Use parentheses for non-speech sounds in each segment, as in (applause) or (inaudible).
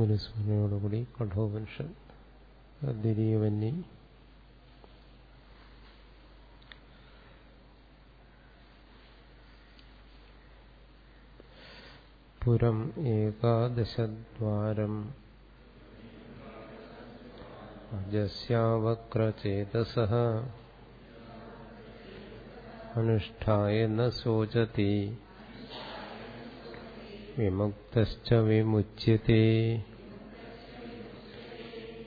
ഗുരുസ്മരണയോടുകൂടി കഠോപനിഷൻ ദ്വിതീയവന്നി. പുരം ഏകാദശദ്വാരം. അജസ്യാവക്രചേതസ. അനുഷ്ഠായ ന ശോചതി വിമുക്തശ്ച വിമുച്യത്തെ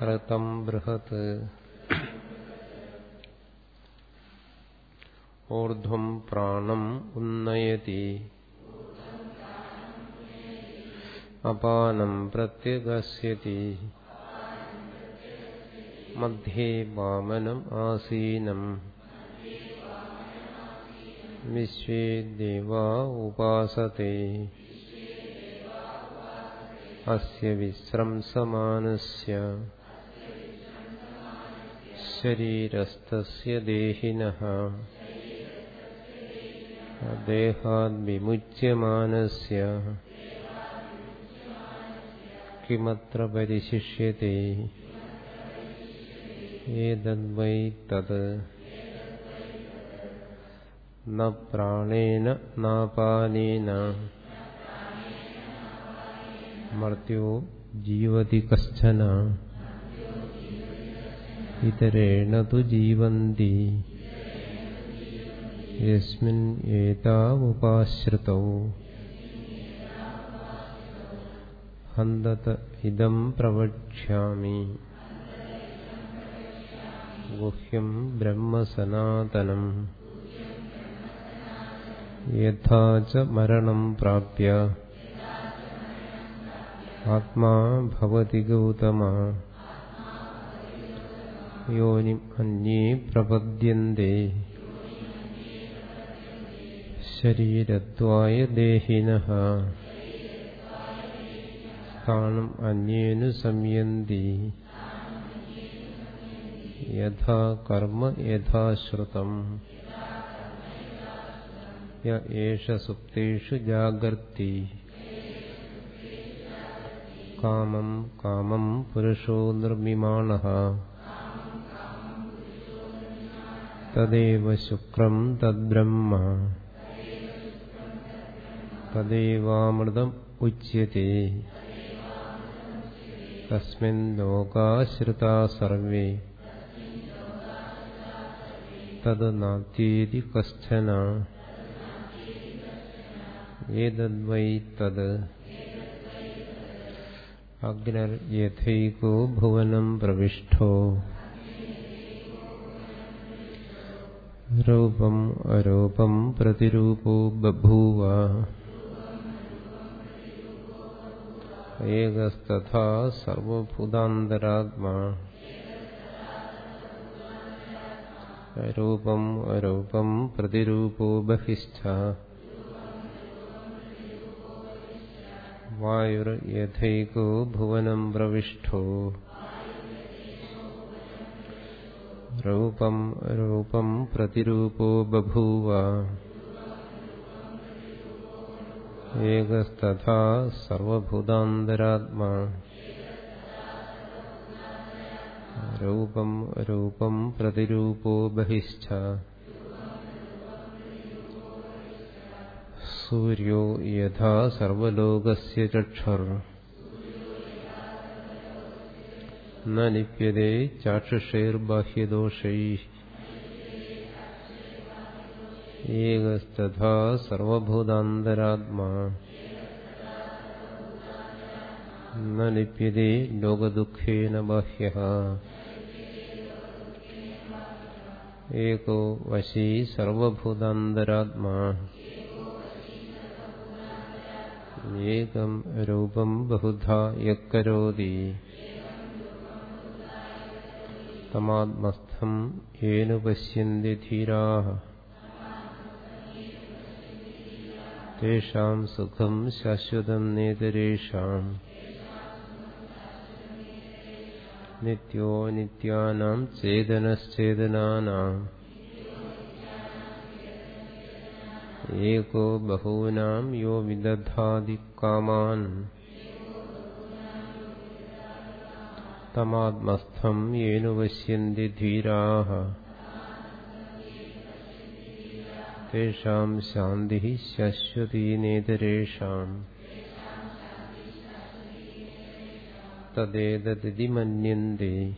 ഋതം ബൃഹത് ഊർധ്വം പ്രാണം ഉന്നയതി അപാനം പ്രത്യഗസ്യതി മധ്യേ വാമനം ആസീനം വിശ്വേ ദേവാ ഉപാസത്തെ അസ്യ വിശ്രംസമാനസ്യ ശരീരസ്ഥസ്യ ദേഹിനഃ ദേഹാദ് വിമുച്യമാനസ്യ കിമത്ര പരിശിഷ്യത്തെ ഏതദ്വൈ തത് ന പ്രാണേന നാപാനേന മർത്യോ ജീവതി കശ്ചന ഇതരേണ തു ജീവന്തി യസ്മിൻ ഏതാവുപാശ്രിതൗ ഹന്തത ഇതം പ്രവക്ഷ്യാമി ഗുഹ്യം ബ്രഹ്മസനാതനം യഥാ ച മരണം പ്രാപ്യ ആത്മാ ഭവതി ഗൗതമ യോനിം അന്യേ പ്രപദ്യന്തേ ശരീരത്വായ ദേഹിന സ്ഥാനം അന്യേനു സംയന്തി യഥാ കർമ്മ യഥാശ്രുതം യേഷ സുപ്തേഷു ജാഗർത്തി കാമം കാമം പുരുഷോ നിർമിമാണഃ തദേവ ശുക്രം തദ്ബ്രഹ്മ തദേവാമൃതം ഉച്യത്തെ തസ്മിൻ ലോകാശ്രിതാ സർവേ തത് നാത്യേതി കശ്ചന ഏതദ്വൈ തത് അഗ്നർ യഥൈകോ ഭുവനം പ്രവിഷ്ടോ रूपम् अरूपम् प्रतिरूपो बभूव। एकस्तथा सर्वभूतान्तरात्मा। प्रतिरूपो प्रविष्ठो। रूपम् रूपम् प्रतिरूपो बभूव। एकस्तथा सर्वभूतान्तरात्मा। प्रतिरूपो बहिश्च। सूर्यो यथा सर्वलोकस्य चक्षुर्। ചക്ഷുർ ന ലിപ്യതേ ചാക്ഷുഷൈർബാഹ്യദോഷൈ ഏകസ്തഥാ സർവഭൂതാന്തരാത്മാ ന ലിപ്യതേ ലോകദുഃഖേന ബാഹ്യഃ ഏകോ വശീ സർവഭൂതാന്തരാത്മാ ഏകം രൂപം ബഹുധാ യക്കരോതി തമാത്മസ്ഥം ഏനു പശ്യന്തി ധീരാ തേഷാം സുഖം ശാശ്വതം നേതരേഷാം നിത്യോ നിത്യാനാം ചേതനശ്ചേതനാനാം ഏകോ ബഹൂനാം യോ വിദധാതി കാമാൻ തമാത്മസ്ഥം യേനു പശ്യന്തി ധീരാः തേഷാം ശാന്തി ശാശ്വതീനേതരേഷാം. നേതരേഷാം മന്യന്തി മന്യന്തെ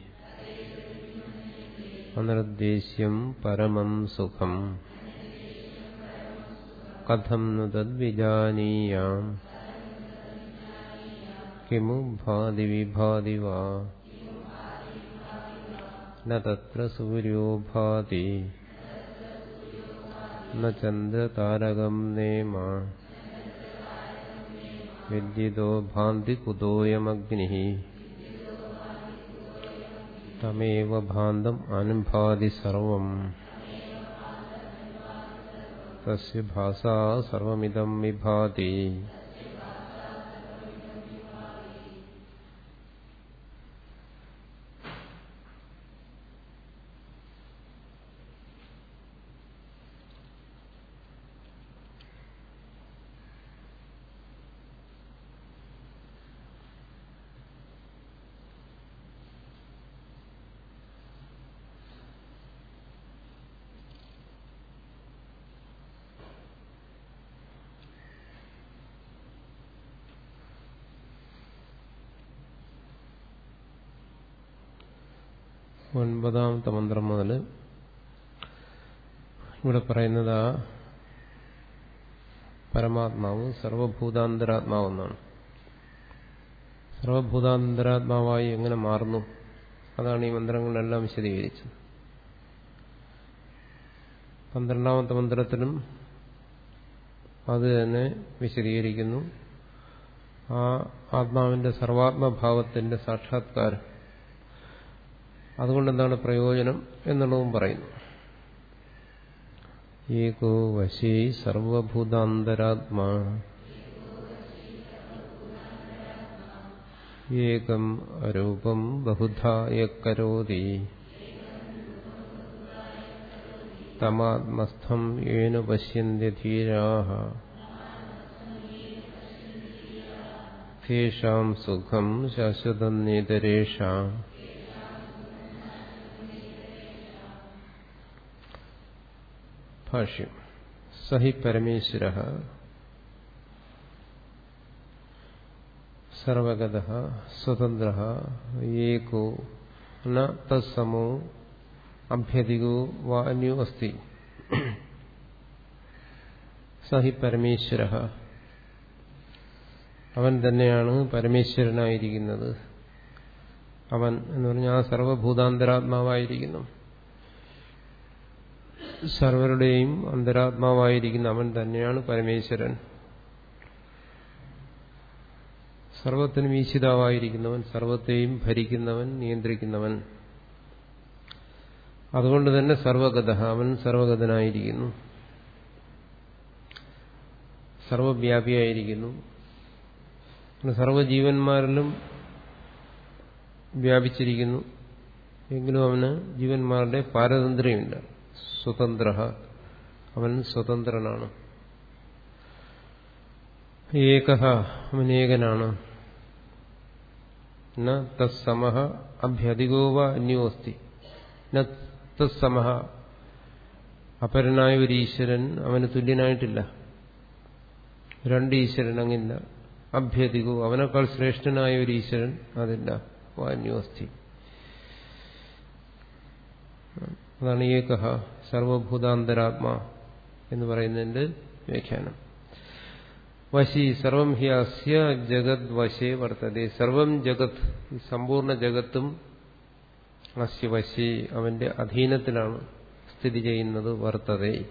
അനിർദ്ദേശ്യം പരമം സുഖം. കഥം നു തദ്വിജാനീയാം. കിമു ഭാതി വിഭാതി വാ. ന തത്ര സൂര്യോ ഭാതി ന ചന്ദ്രതാരകം നേമ വിദ്യുതോ ഭാന്തി കുതോയമഗ്നി തമേവ ഭാന്തം അനുഭാതി സർവം തസ്യ ഭാസാ सर्वमिदं വിഭാതി ഒൻപതാമത്തെ മന്ത്രം മുതൽ ഇവിടെ പറയുന്നത് ആ പരമാത്മാവ് സർവഭൂതാന്തരാത്മാവെന്നാണ്. സർവഭൂതാന്തരാത്മാവായി എങ്ങനെ മാറുന്നു? അതാണ് ഈ മന്ത്രങ്ങളെല്ലാം വിശദീകരിച്ചത്. പന്ത്രണ്ടാമത്തെ മന്ത്രത്തിലും അത് തന്നെ വിശദീകരിക്കുന്നു. ആ ആത്മാവിന്റെ സർവാത്മഭാവത്തിന്റെ സാക്ഷാത്കാരം. അതുകൊണ്ട് എന്താണ് പ്രയോജനം എന്നുള്ളതും പറയുന്നു. ഏകോ വശീ സർവഭൂതാന്തരാത്മാ. ഏകം അരൂപം ബഹുധായ കരോതി തമാത്മസ്ഥം യേനു പശ്യന്തി ധീരാः തേഷാം സുഖം ശാശ്വതം നേതരേഷാം. ഭാഷ്യം. സഹി പരമേശ്വര. സർവഗത സ്വതന്ത്ര. ഏകോ ന തത്സമോ അഭ്യധികോ വാ അന്യോ അസ്തി. സഹി പരമേശ്വര. അവൻ തന്നെയാണ് പരമേശ്വരനായിരിക്കുന്നത്. അവൻ എന്ന് പറഞ്ഞാൽ ആ സർവഭൂതാന്തരാത്മാവായിരിക്കുന്നു. സർവരുടെയും അന്തരാത്മാവായിരിക്കുന്ന അവൻ തന്നെയാണ് പരമേശ്വരൻ. സർവത്തിനും ഈശിതാവായിരിക്കുന്നവൻ സർവത്തെയും ഭരിക്കുന്നവൻ നിയന്ത്രിക്കുന്നവൻ. അതുകൊണ്ട് തന്നെ സർവഗത അവൻ സർവഗതനായിരിക്കുന്നു. സർവവ്യാപിയായിരിക്കുന്നു. സർവജീവന്മാരിലും വ്യാപിച്ചിരിക്കുന്നു. എങ്കിലും അവന് ജീവന്മാരുടെ പാരതന്ത്ര്യമില്ല സ്വതന്ത്ര അവൻ സ്വതന്ത്രനാണ്. ഏക അവൻ ഏകനാണ് ന തത്സമഹ അഭ്യധികോ വ അന്യോ അസ്തി ന തത്സമഹ. അപരനായ ഒരു ഈശ്വരൻ അവന് തുല്യനായിട്ടില്ല. രണ്ട് ഈശ്വരൻ അങ്ങില്ല. അഭ്യധികോ അവനേക്കാൾ ശ്രേഷ്ഠനായ ഒരു ഈശ്വരൻ അതില്ല. വാന്യോ അസ്തി അതാണ് ഏക സർവഭൂതാന്തരാത്മാ എന്ന് പറയുന്നതിന്റെ വ്യാഖ്യാനം. വശി സർവം ഹി അസ്യ ജഗത് വശേ വർത്തതെ. സർവം ജഗത് സമ്പൂർണ ജഗത്തും അസ്യ വശി അവന്റെ അധീനത്തിലാണ് സ്ഥിതി ചെയ്യുന്നത് വർത്തതെ.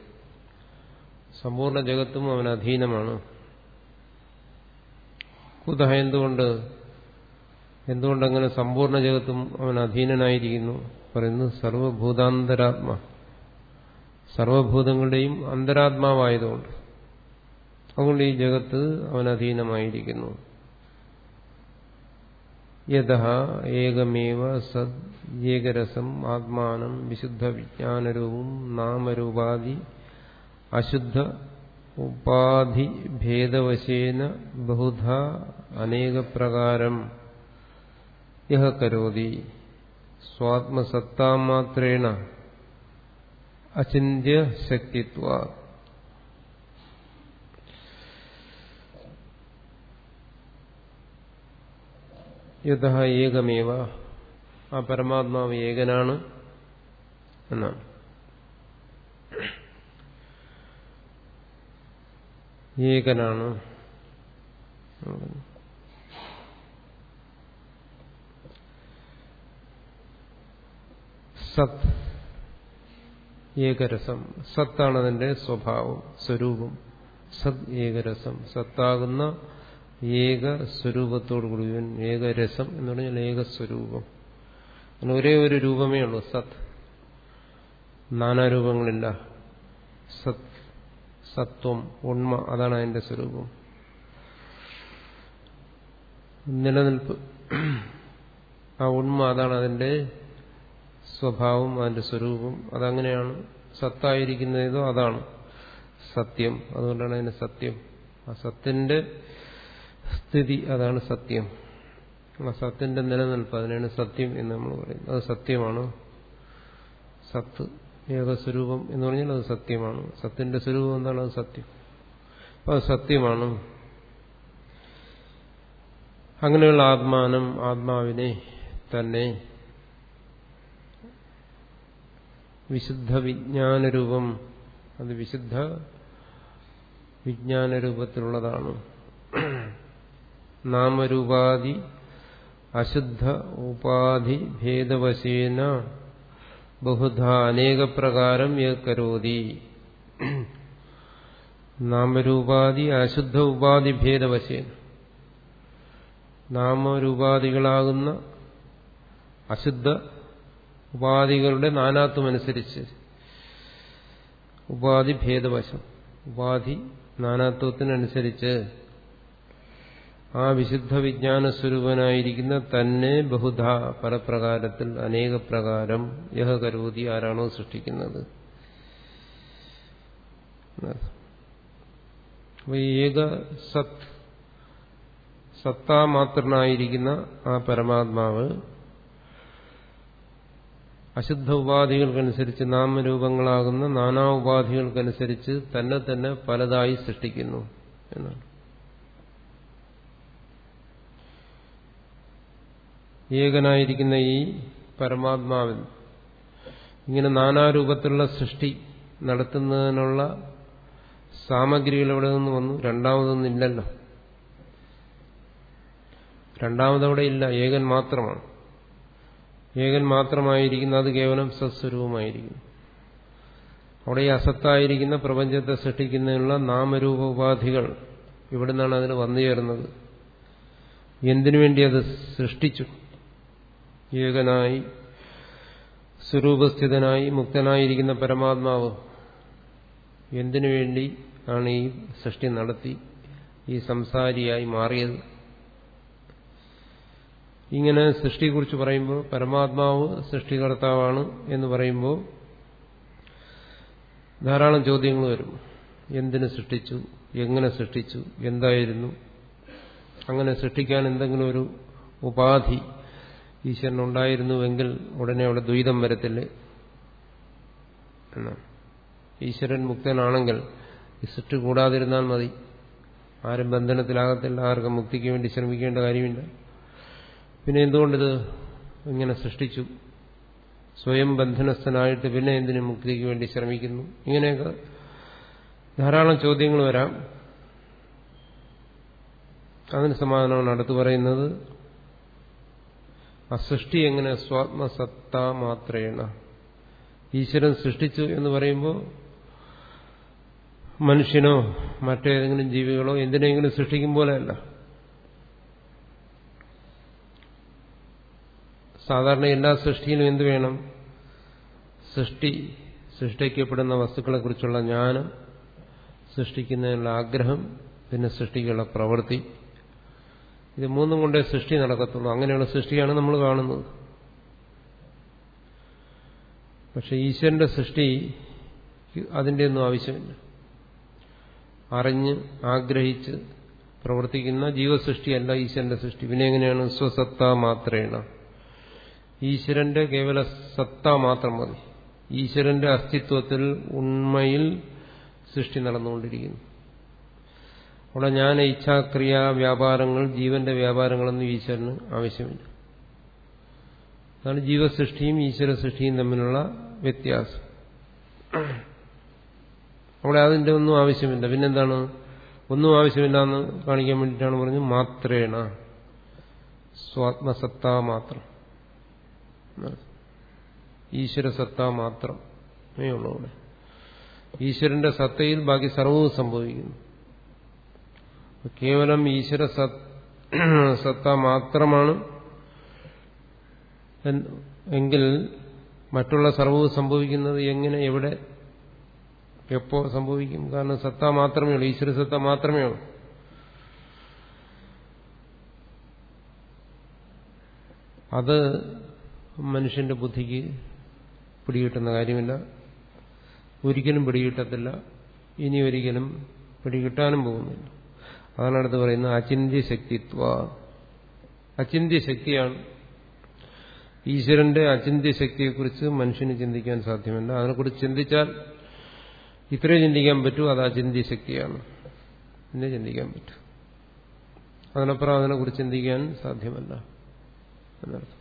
സമ്പൂർണ ജഗത്തും അവൻ അധീനമാണ്. കുത എന്തുകൊണ്ട്? എന്തുകൊണ്ടങ്ങനെ സമ്പൂർണ ജഗത്തും അവൻ അധീനനായിരിക്കുന്നു? പറയുന്നു സർവഭൂതാന്തരാത്മ. സർവഭൂതങ്ങളുടെയും അന്തരാത്മാവായതുകൊണ്ട്. അതുകൊണ്ട് ഈ ജഗത്ത് അവനധീനമായിരിക്കുന്നു. യഥ ഏകമേവ സദ് ഏകരസം ആത്മാനം വിശുദ്ധ വിജ്ഞാനരൂപം നാമരൂപാദി അശുദ്ധ ഉപാധി ഭേദവശേന ബഹുധ അനേകപ്രകാരം. യഹ കരോതി. സ്വാത്മസത്താമാത്രേണ അചിന്യ ശക്തിത്വ യഥ ഏകമേവ ആ പരമാത്മാവ് ഏകനാണ് എന്നാണ്. ഏകനാണ്. സത്. ഏകരസം. സത്താണ് അതിന്റെ സ്വഭാവം സ്വരൂപം. സത് ഏകരസം. സത്താകുന്ന ഏക സ്വരൂപത്തോടു കൂടിയവൻ ഏകരസം എന്ന് പറഞ്ഞാൽ ഏകസ്വരൂപം. ഒരേ ഒരു രൂപമേ ഉള്ളൂ സത്. നാനാരൂപങ്ങളില്ല സത് സത്വം ഉണ്മ അതാണ് അതിന്റെ സ്വരൂപം. നിലനിൽപ്പ്. ആ ഉണ്മ അതാണ് അതിന്റെ സ്വഭാവം അതിന്റെ സ്വരൂപം അതങ്ങനെയാണ്. സത്തായിരിക്കുന്നതോ അതാണ് സത്യം. അതുകൊണ്ടാണ് അതിന് സത്യം. ആ സത്തിന്റെ സ്ഥിതി അതാണ് സത്യം. ആ സത്തിന്റെ നിലനിൽപ്പ് അതിനാണ് സത്യം എന്ന് നമ്മൾ പറയുന്നത്. അത് സത്യമാണ്. സത്ത് ഏകസ്വരൂപം എന്ന് പറഞ്ഞാൽ അത് സത്യമാണ്. സത്തിന്റെ സ്വരൂപം എന്താണ്? അത് സത്യം. അപ്പോൾ അത് സത്യമാണ്. അങ്ങനെയുള്ള ആത്മാനം ആത്മാവിനെ തന്നെ വിശുദ്ധ വിജ്ഞാനരൂപം അത് വിശുദ്ധ വിജ്ഞാനരൂപത്തിലുള്ളതാണ്. നാമരൂപാധി അശുദ്ധ ഉപാധി ഭേദവശേന ബഹുധ അനേക പ്രകാരം കരോതി നാമരൂപാധി അശുദ്ധ ഉപാധി ഭേദവശേന. നാമരൂപാധികളാകുന്ന അശുദ്ധ ഉപാധികളുടെ നാനാത്വമനുസരിച്ച്. ഉപാധി ഭേദവശം. ഉപാധി നാനാത്വത്തിനനുസരിച്ച് ആ വിശുദ്ധ വിജ്ഞാന സ്വരൂപനായിരിക്കുന്ന തന്നെ ബഹുധ പലപ്രകാരത്തിൽ അനേക പ്രകാരം യഹ ആരാണോ സൃഷ്ടിക്കുന്നത്. ഏക സത് സത്താമാത്രനായിരിക്കുന്ന ആ പരമാത്മാവ് അശുദ്ധ ഉപാധികൾക്കനുസരിച്ച് നാമരൂപങ്ങളാകുന്ന നാനാ ഉപാധികൾക്കനുസരിച്ച് തന്നെ തന്നെ പലതായി സൃഷ്ടിക്കുന്നു എന്നാണ്. ഏകനായിരിക്കുന്ന ഈ പരമാത്മാവിൽ ഇങ്ങനെ നാനാരൂപത്തിലുള്ള സൃഷ്ടി നടത്തുന്നതിനുള്ള സാമഗ്രികൾ എവിടെ നിന്ന് വന്നു? രണ്ടാമതൊന്നും ഇല്ലല്ലോ. രണ്ടാമതവിടെ ഇല്ല. ഏകൻ മാത്രമാണ്. ഏകൻ മാത്രമായിരിക്കുന്ന അത് കേവലം സത്സ്വരൂപമായിരിക്കുന്നു. അവിടെ ഈ അസത്തായിരിക്കുന്ന പ്രപഞ്ചത്തെ സൃഷ്ടിക്കുന്നതിനുള്ള നാമരൂപ ഉപാധികൾ ഇവിടെ നിന്നാണ് അതിന് വന്നു ചേർന്നത്. എന്തിനു വേണ്ടി അത് സൃഷ്ടിച്ചു? ഏകനായി സ്വരൂപസ്ഥിതനായി മുക്തനായിരിക്കുന്ന പരമാത്മാവ് എന്തിനു വേണ്ടി ആണ് ഈ സൃഷ്ടി നടത്തി ഈ സംസാരിയായി മാറിയത്? ഇങ്ങനെ സൃഷ്ടിയെക്കുറിച്ച് പറയുമ്പോൾ പരമാത്മാവ് സൃഷ്ടികർത്താവാണ് എന്ന് പറയുമ്പോൾ ധാരാളം ചോദ്യങ്ങൾ വരും. എന്തിനു സൃഷ്ടിച്ചു? എങ്ങനെ സൃഷ്ടിച്ചു? എന്തായിരുന്നു? അങ്ങനെ സൃഷ്ടിക്കാൻ എന്തെങ്കിലും ഒരു ഉപാധി ഈശ്വരനുണ്ടായിരുന്നുവെങ്കിൽ ഉടനെ അവിടെ ദ്വൈതം വരത്തില്ലേ? ഈശ്വരൻ മുക്തനാണെങ്കിൽ സൃഷ്ടി കൂടാതിരുന്നാൽ മതി. ആരും ബന്ധനത്തിലാകത്തില്ല. ആർക്കും മുക്തിക്ക് വേണ്ടി ശ്രമിക്കേണ്ട കാര്യമില്ല. പിന്നെ എന്തുകൊണ്ടിത് ഇങ്ങനെ സൃഷ്ടിച്ചു? സ്വയം ബന്ധനസ്ഥനായിട്ട് പിന്നെ എന്തിനു മുക്തിക്ക് വേണ്ടി ശ്രമിക്കുന്നു? ഇങ്ങനെയൊക്കെ ധാരാളം ചോദ്യങ്ങൾ വരാം. അതിന് സമാധാനമാണ് അടുത്ത് പറയുന്നത്. ആ സൃഷ്ടി എങ്ങനെ സ്വാത്മസത്ത മാത്രേണ? ഈശ്വരൻ സൃഷ്ടിച്ചു എന്ന് പറയുമ്പോൾ മനുഷ്യനോ മറ്റേതെങ്കിലും ജീവികളോ എന്തിനെങ്കിലും സൃഷ്ടിക്കും പോലെയല്ല. സാധാരണ എല്ലാ സൃഷ്ടിയിലും എന്ത് വേണം? സൃഷ്ടി സൃഷ്ടിക്കപ്പെടുന്ന വസ്തുക്കളെക്കുറിച്ചുള്ള ജ്ഞാനം സൃഷ്ടിക്കുന്നതിനുള്ള ആഗ്രഹം പിന്നെ സൃഷ്ടിക്കുള്ള പ്രവൃത്തി. ഇത് മൂന്നും കൊണ്ടേ സൃഷ്ടി നടക്കത്തുള്ളൂ. അങ്ങനെയുള്ള സൃഷ്ടിയാണ് നമ്മൾ കാണുന്നത്. പക്ഷെ ഈശ്വരന്റെ സൃഷ്ടി അതിന്റെ ഒന്നും ആവശ്യമില്ല. അറിഞ്ഞ് ആഗ്രഹിച്ച് പ്രവർത്തിക്കുന്ന ജീവസൃഷ്ടിയല്ല ഈശ്വരന്റെ സൃഷ്ടി. പിന്നെ എങ്ങനെയാണ്? സ്വസത്ത മാത്രേണ. ഈശ്വരന്റെ കേവല സത്ത മാത്രം മതി. ഈശ്വരന്റെ അസ്തിത്വത്തിൽ ഉണ്മയിൽ സൃഷ്ടി നടന്നുകൊണ്ടിരിക്കുന്നു. അവിടെ ഞാൻ ഇച്ഛാക്രിയ വ്യാപാരങ്ങൾ ജീവന്റെ വ്യാപാരങ്ങളൊന്നും ഈശ്വരന് ആവശ്യമില്ല. അതാണ് ജീവസൃഷ്ടിയും ഈശ്വര സൃഷ്ടിയും തമ്മിലുള്ള വ്യത്യാസം. അവിടെ അതിന്റെ ഒന്നും ആവശ്യമില്ല. പിന്നെന്താണ്? ഒന്നും ആവശ്യമില്ല എന്ന് കാണിക്കാൻ വേണ്ടിയിട്ടാണ് പറഞ്ഞത് മാത്രേണ. സ്വാത്മസത്ത മാത്രം. ഈശ്വരസത്ത മാത്രമേ ഉള്ളൂ അവിടെ. ഈശ്വരന്റെ സത്തയിൽ ബാക്കി സർവവും സംഭവിക്കുന്നു. കേവലം ഈശ്വര സത്ത മാത്രമാണ് എങ്കിൽ മറ്റുള്ള സർവവും സംഭവിക്കുന്നത് എങ്ങനെ എവിടെ എപ്പോ സംഭവിക്കും? കാരണം സത്ത മാത്രമേ ഉള്ളൂ ഈശ്വര സത്ത മാത്രമേ ഉള്ളൂ. അത് മനുഷ്യന്റെ ബുദ്ധിക്ക് പിടികിട്ടുന്ന കാര്യമില്ല. ഒരിക്കലും പിടികിട്ടത്തില്ല. ഇനി ഒരിക്കലും പിടികിട്ടാനും പോകുന്നില്ല. അതാണ് അടുത്ത് പറയുന്നത് അചിന്തി ശക്തിത്വ. അചിന്തി ശക്തിയാണ്. ഈശ്വരന്റെ അചിന്തി ശക്തിയെക്കുറിച്ച് മനുഷ്യന് ചിന്തിക്കാൻ സാധ്യമല്ല. അതിനെക്കുറിച്ച് ചിന്തിച്ചാൽ ഇത്രേ ചിന്തിക്കാൻ പറ്റൂ. അത് അചിന്തി ശക്തിയാണ്. പിന്നെ ചിന്തിക്കാൻ പറ്റൂ. അതിനപ്പുറം അതിനെക്കുറിച്ച് ചിന്തിക്കാൻ സാധ്യമല്ല. എന്നർത്ഥം.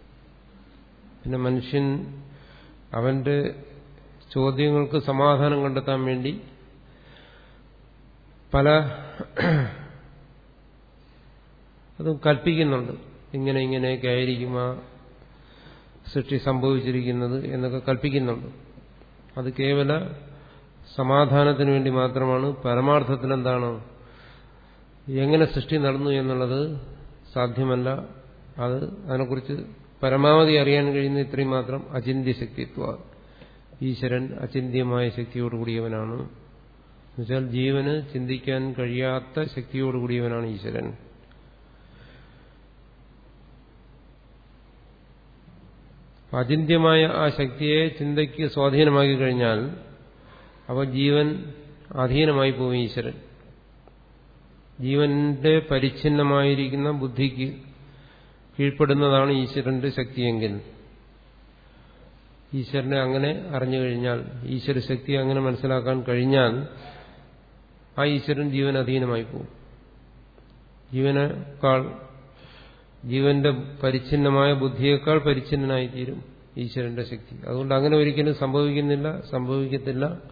പിന്നെ മനുഷ്യൻ അവന്റെ ചോദ്യങ്ങൾക്ക് സമാധാനം കണ്ടെത്താൻ വേണ്ടി പല അതും കൽപ്പിക്കുന്നുണ്ട്. ഇങ്ങനെ ഇങ്ങനെയൊക്കെ ആയിരിക്കും ആ സൃഷ്ടി സംഭവിച്ചിരിക്കുന്നത് എന്നൊക്കെ കൽപ്പിക്കുന്നുണ്ട്. അത് കേവല സമാധാനത്തിന് വേണ്ടി മാത്രമാണ്. പരമാർത്ഥത്തിൽ എന്താണ്? എങ്ങനെ സൃഷ്ടി നടന്നു എന്നുള്ളത് സാധ്യമല്ല. അത് അതിനെക്കുറിച്ച് പരമാവധി അറിയാൻ കഴിയുന്ന ഇത്രയും മാത്രം അചിന്തി ശക്തിത്വ. ഈശ്വരൻ ശക്തിയോട് ശക്തിയോടുകൂടിയവനാണ് എന്നുവെച്ചാൽ ജീവന് ചിന്തിക്കാൻ കഴിയാത്ത ശക്തിയോടുകൂടിയവനാണ് ഈശ്വരൻ. അചിന്തിയമായ ആ ശക്തിയെ ചിന്തയ്ക്ക് സ്വാധീനമാക്കി കഴിഞ്ഞാൽ അപ്പോൾ ജീവൻ അധീനമായി പോകും ഈശ്വരൻ. ജീവന്റെ പരിച്ഛിന്നമായിരിക്കുന്ന ബുദ്ധിക്ക് കീഴ്പ്പെടുന്നതാണ് ഈശ്വരന്റെ ശക്തിയെങ്കിൽ. ഈശ്വരനെ അങ്ങനെ അറിഞ്ഞു കഴിഞ്ഞാൽ ഈശ്വര ശക്തി അങ്ങനെ മനസ്സിലാക്കാൻ കഴിഞ്ഞാൽ ആ ഈശ്വരൻ ജീവൻ അധീനമായി പോകും. ജീവനേക്കാൾ ജീവന്റെ പരിച്ഛിന്നമായ ബുദ്ധിയേക്കാൾ പരിച്ഛിന്നനായി തീരും ഈശ്വരന്റെ ശക്തി. അതുകൊണ്ട് അങ്ങനെ ഒരിക്കലും സംഭവിക്കുന്നില്ല സംഭവിക്കത്തില്ല.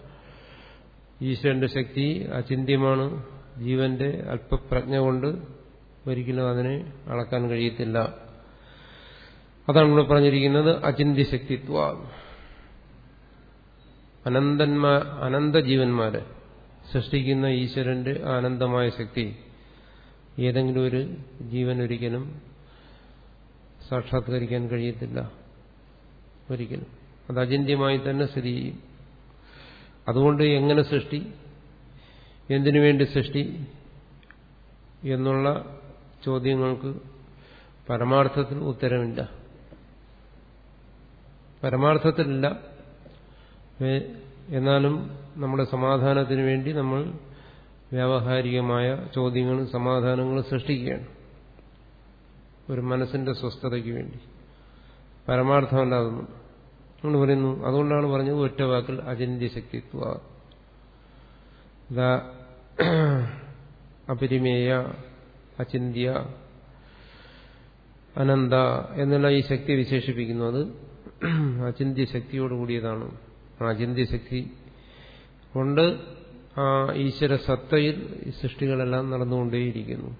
ഈശ്വരന്റെ ശക്തി അചിന്യമാണ് ജീവന്റെ അല്പപ്രജ്ഞ കൊണ്ട് ഒരിക്കലും അതിനെ അളക്കാൻ കഴിയത്തില്ല. അതാണ് ഇവിടെ പറഞ്ഞിരിക്കുന്നത് അചിന്തി ശക്തിത്വ. അനന്തന്മാ അനന്ത ജീവന്മാരെ സൃഷ്ടിക്കുന്ന ഈശ്വരന്റെ ആനന്ദമായ ശക്തി. ഏതെങ്കിലും ഒരു ജീവൻ ഒരിക്കലും സാക്ഷാത്കരിക്കാൻ കഴിയത്തില്ല. ഒരിക്കലും. അത് അചിന്യമായി തന്നെ സ്ഥിതി ചെയ്യും. അതുകൊണ്ട് എങ്ങനെ സൃഷ്ടി? എന്തിനു വേണ്ടി സൃഷ്ടി? എന്നുള്ള ചോദ്യങ്ങൾക്ക് പരമാർത്ഥത്തിൽ ഉത്തരമില്ല. പരമാർത്ഥത്തിലില്ല. എന്നാലും നമ്മുടെ സമാധാനത്തിന് വേണ്ടി നമ്മൾ വ്യാവഹാരികമായ ചോദ്യങ്ങളും സമാധാനങ്ങളും സൃഷ്ടിക്കുകയാണ്. ഒരു മനസ്സിന്റെ സ്വസ്ഥതയ്ക്ക് വേണ്ടി. പരമാർത്ഥമല്ലാതൊന്നും. നമ്മൾ പറയുന്നു അതുകൊണ്ടാണ് പറഞ്ഞത് ഒറ്റ വാക്കിൽ അചിന്ത്യ ശക്തിത്വ അപരിമേയ അചിന്ത്യ അനന്ത എന്നുള്ള ഈ ശക്തി വിശേഷിപ്പിക്കുന്നു. അത് അചിന്ത്യ ശക്തിയോടുകൂടിയതാണ് ആ അചിന്ത്യ ശക്തി കൊണ്ട് ആ ഈശ്വര സത്തയിൽ ഈ സൃഷ്ടികളെല്ലാം നടന്നുകൊണ്ടേയിരിക്കുന്നു.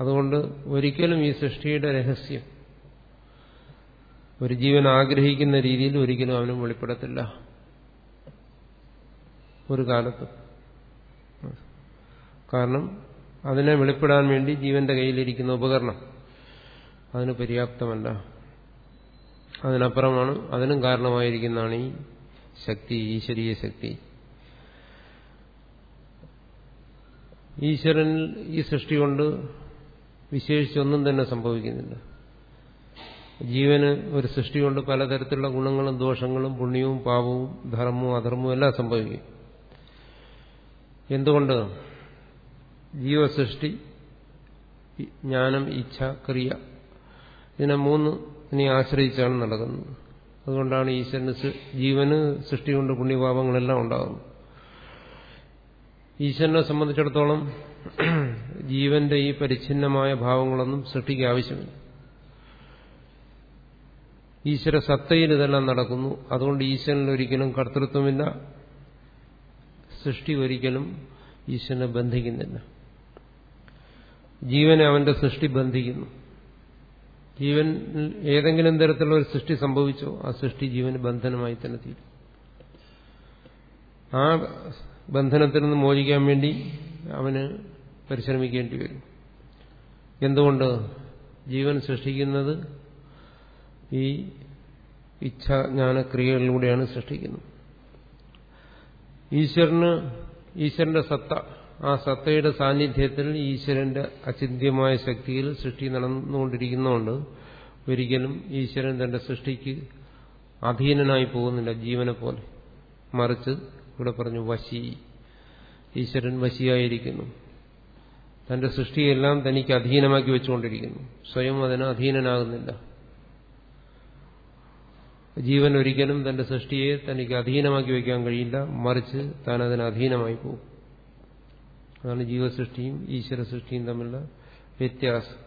അതുകൊണ്ട് ഒരിക്കലും ഈ സൃഷ്ടിയുടെ രഹസ്യം ഒരു ജീവൻ ആഗ്രഹിക്കുന്ന രീതിയിൽ ഒരിക്കലും അവനും വെളിപ്പെടത്തില്ല. ഒരു കാലത്ത്. കാരണം അതിനെ വെളിപ്പെടാൻ വേണ്ടി ജീവന്റെ കയ്യിലിരിക്കുന്ന ഉപകരണം. അതിന് പര്യാപ്തമല്ല. അതിനപ്പുറമാണ് അതിനും കാരണമായിരിക്കുന്നതാണ് ഈ ശക്തി ഈശ്വരീയ ശക്തി. ഈശ്വരനിൽ ഈ സൃഷ്ടി കൊണ്ട് വിശേഷിച്ചൊന്നും തന്നെ സംഭവിക്കുന്നില്ല. ജീവന് ഒരു സൃഷ്ടി കൊണ്ട് പലതരത്തിലുള്ള ഗുണങ്ങളും ദോഷങ്ങളും പുണ്യവും പാപവും ധർമ്മവും അധർമ്മവും എല്ലാം സംഭവിക്കും. എന്തുകൊണ്ട്? ജീവസൃഷ്ടി ജ്ഞാനം ഇച്ഛ ക്രിയ. ഇതിനെ മൂന്ന് ഇനി ആശ്രയിച്ചാണ് നടക്കുന്നത്. അതുകൊണ്ടാണ് ഈശ്വരന് ജീവന് സൃഷ്ടി കൊണ്ട് പുണ്യപാപങ്ങളെല്ലാം ഉണ്ടാകുന്നത്. ഈശ്വരനെ സംബന്ധിച്ചിടത്തോളം (clears throat) ജീവന്റെ ഈ പരിച്ഛിന്നമായ ഭാവങ്ങളൊന്നും സൃഷ്ടിക്ക് ആവശ്യമില്ല. ഈശ്വര സത്തയിൽ ഇതെല്ലാം നടക്കുന്നു. അതുകൊണ്ട് ഈശ്വരനിൽ ഒരിക്കലും കർത്തൃത്വമില്ല. സൃഷ്ടി ഒരിക്കലും ഈശ്വരനെ ബന്ധിക്കുന്നില്ല. ജീവനെ അവന്റെ സൃഷ്ടി ബന്ധിക്കുന്നു. ജീവൻ ഏതെങ്കിലും തരത്തിലുള്ള ഒരു സൃഷ്ടി സംഭവിച്ചോ ആ സൃഷ്ടി ജീവന് ബന്ധനമായി തന്നെ തീരും. ആ ബന്ധനത്തിൽ നിന്ന് മോചിക്കാൻ വേണ്ടി അവന് പരിശ്രമിക്കേണ്ടി വരും. എന്തുകൊണ്ട്? ജീവൻ സൃഷ്ടിക്കുന്നത് ഈ ഇച്ഛാജ്ഞാനക്രിയകളിലൂടെയാണ് സൃഷ്ടിക്കുന്നത്. ഈശ്വരന് ഈശ്വരന്റെ സത്ത ആ സത്തയുടെ സാന്നിധ്യത്തിൽ ഈശ്വരന്റെ അചിന്യമായ ശക്തിയിൽ സൃഷ്ടി നടന്നുകൊണ്ടിരിക്കുന്നതുകൊണ്ട് ഒരിക്കലും ഈശ്വരൻ തന്റെ സൃഷ്ടിക്ക് അധീനനായി പോകുന്നില്ല ജീവനെ പോലെ. മറിച്ച് ഇവിടെ പറഞ്ഞു വശി. ഈശ്വരൻ വശിയായിരിക്കുന്നു. തന്റെ സൃഷ്ടിയെല്ലാം തനിക്ക് അധീനമാക്കി വെച്ചുകൊണ്ടിരിക്കുന്നു. സ്വയം അതിന് അധീനനാകുന്നില്ല. ജീവൻ ഒരിക്കലും തന്റെ സൃഷ്ടിയെ തനിക്ക് അധീനമാക്കി വയ്ക്കാൻ കഴിയില്ല. മറിച്ച് താൻ അതിന് അധീനമായി പോകും. അതാണ് ജീവസൃഷ്ടിയും ഈശ്വര സൃഷ്ടിയും തമ്മിലുള്ള വ്യത്യാസം.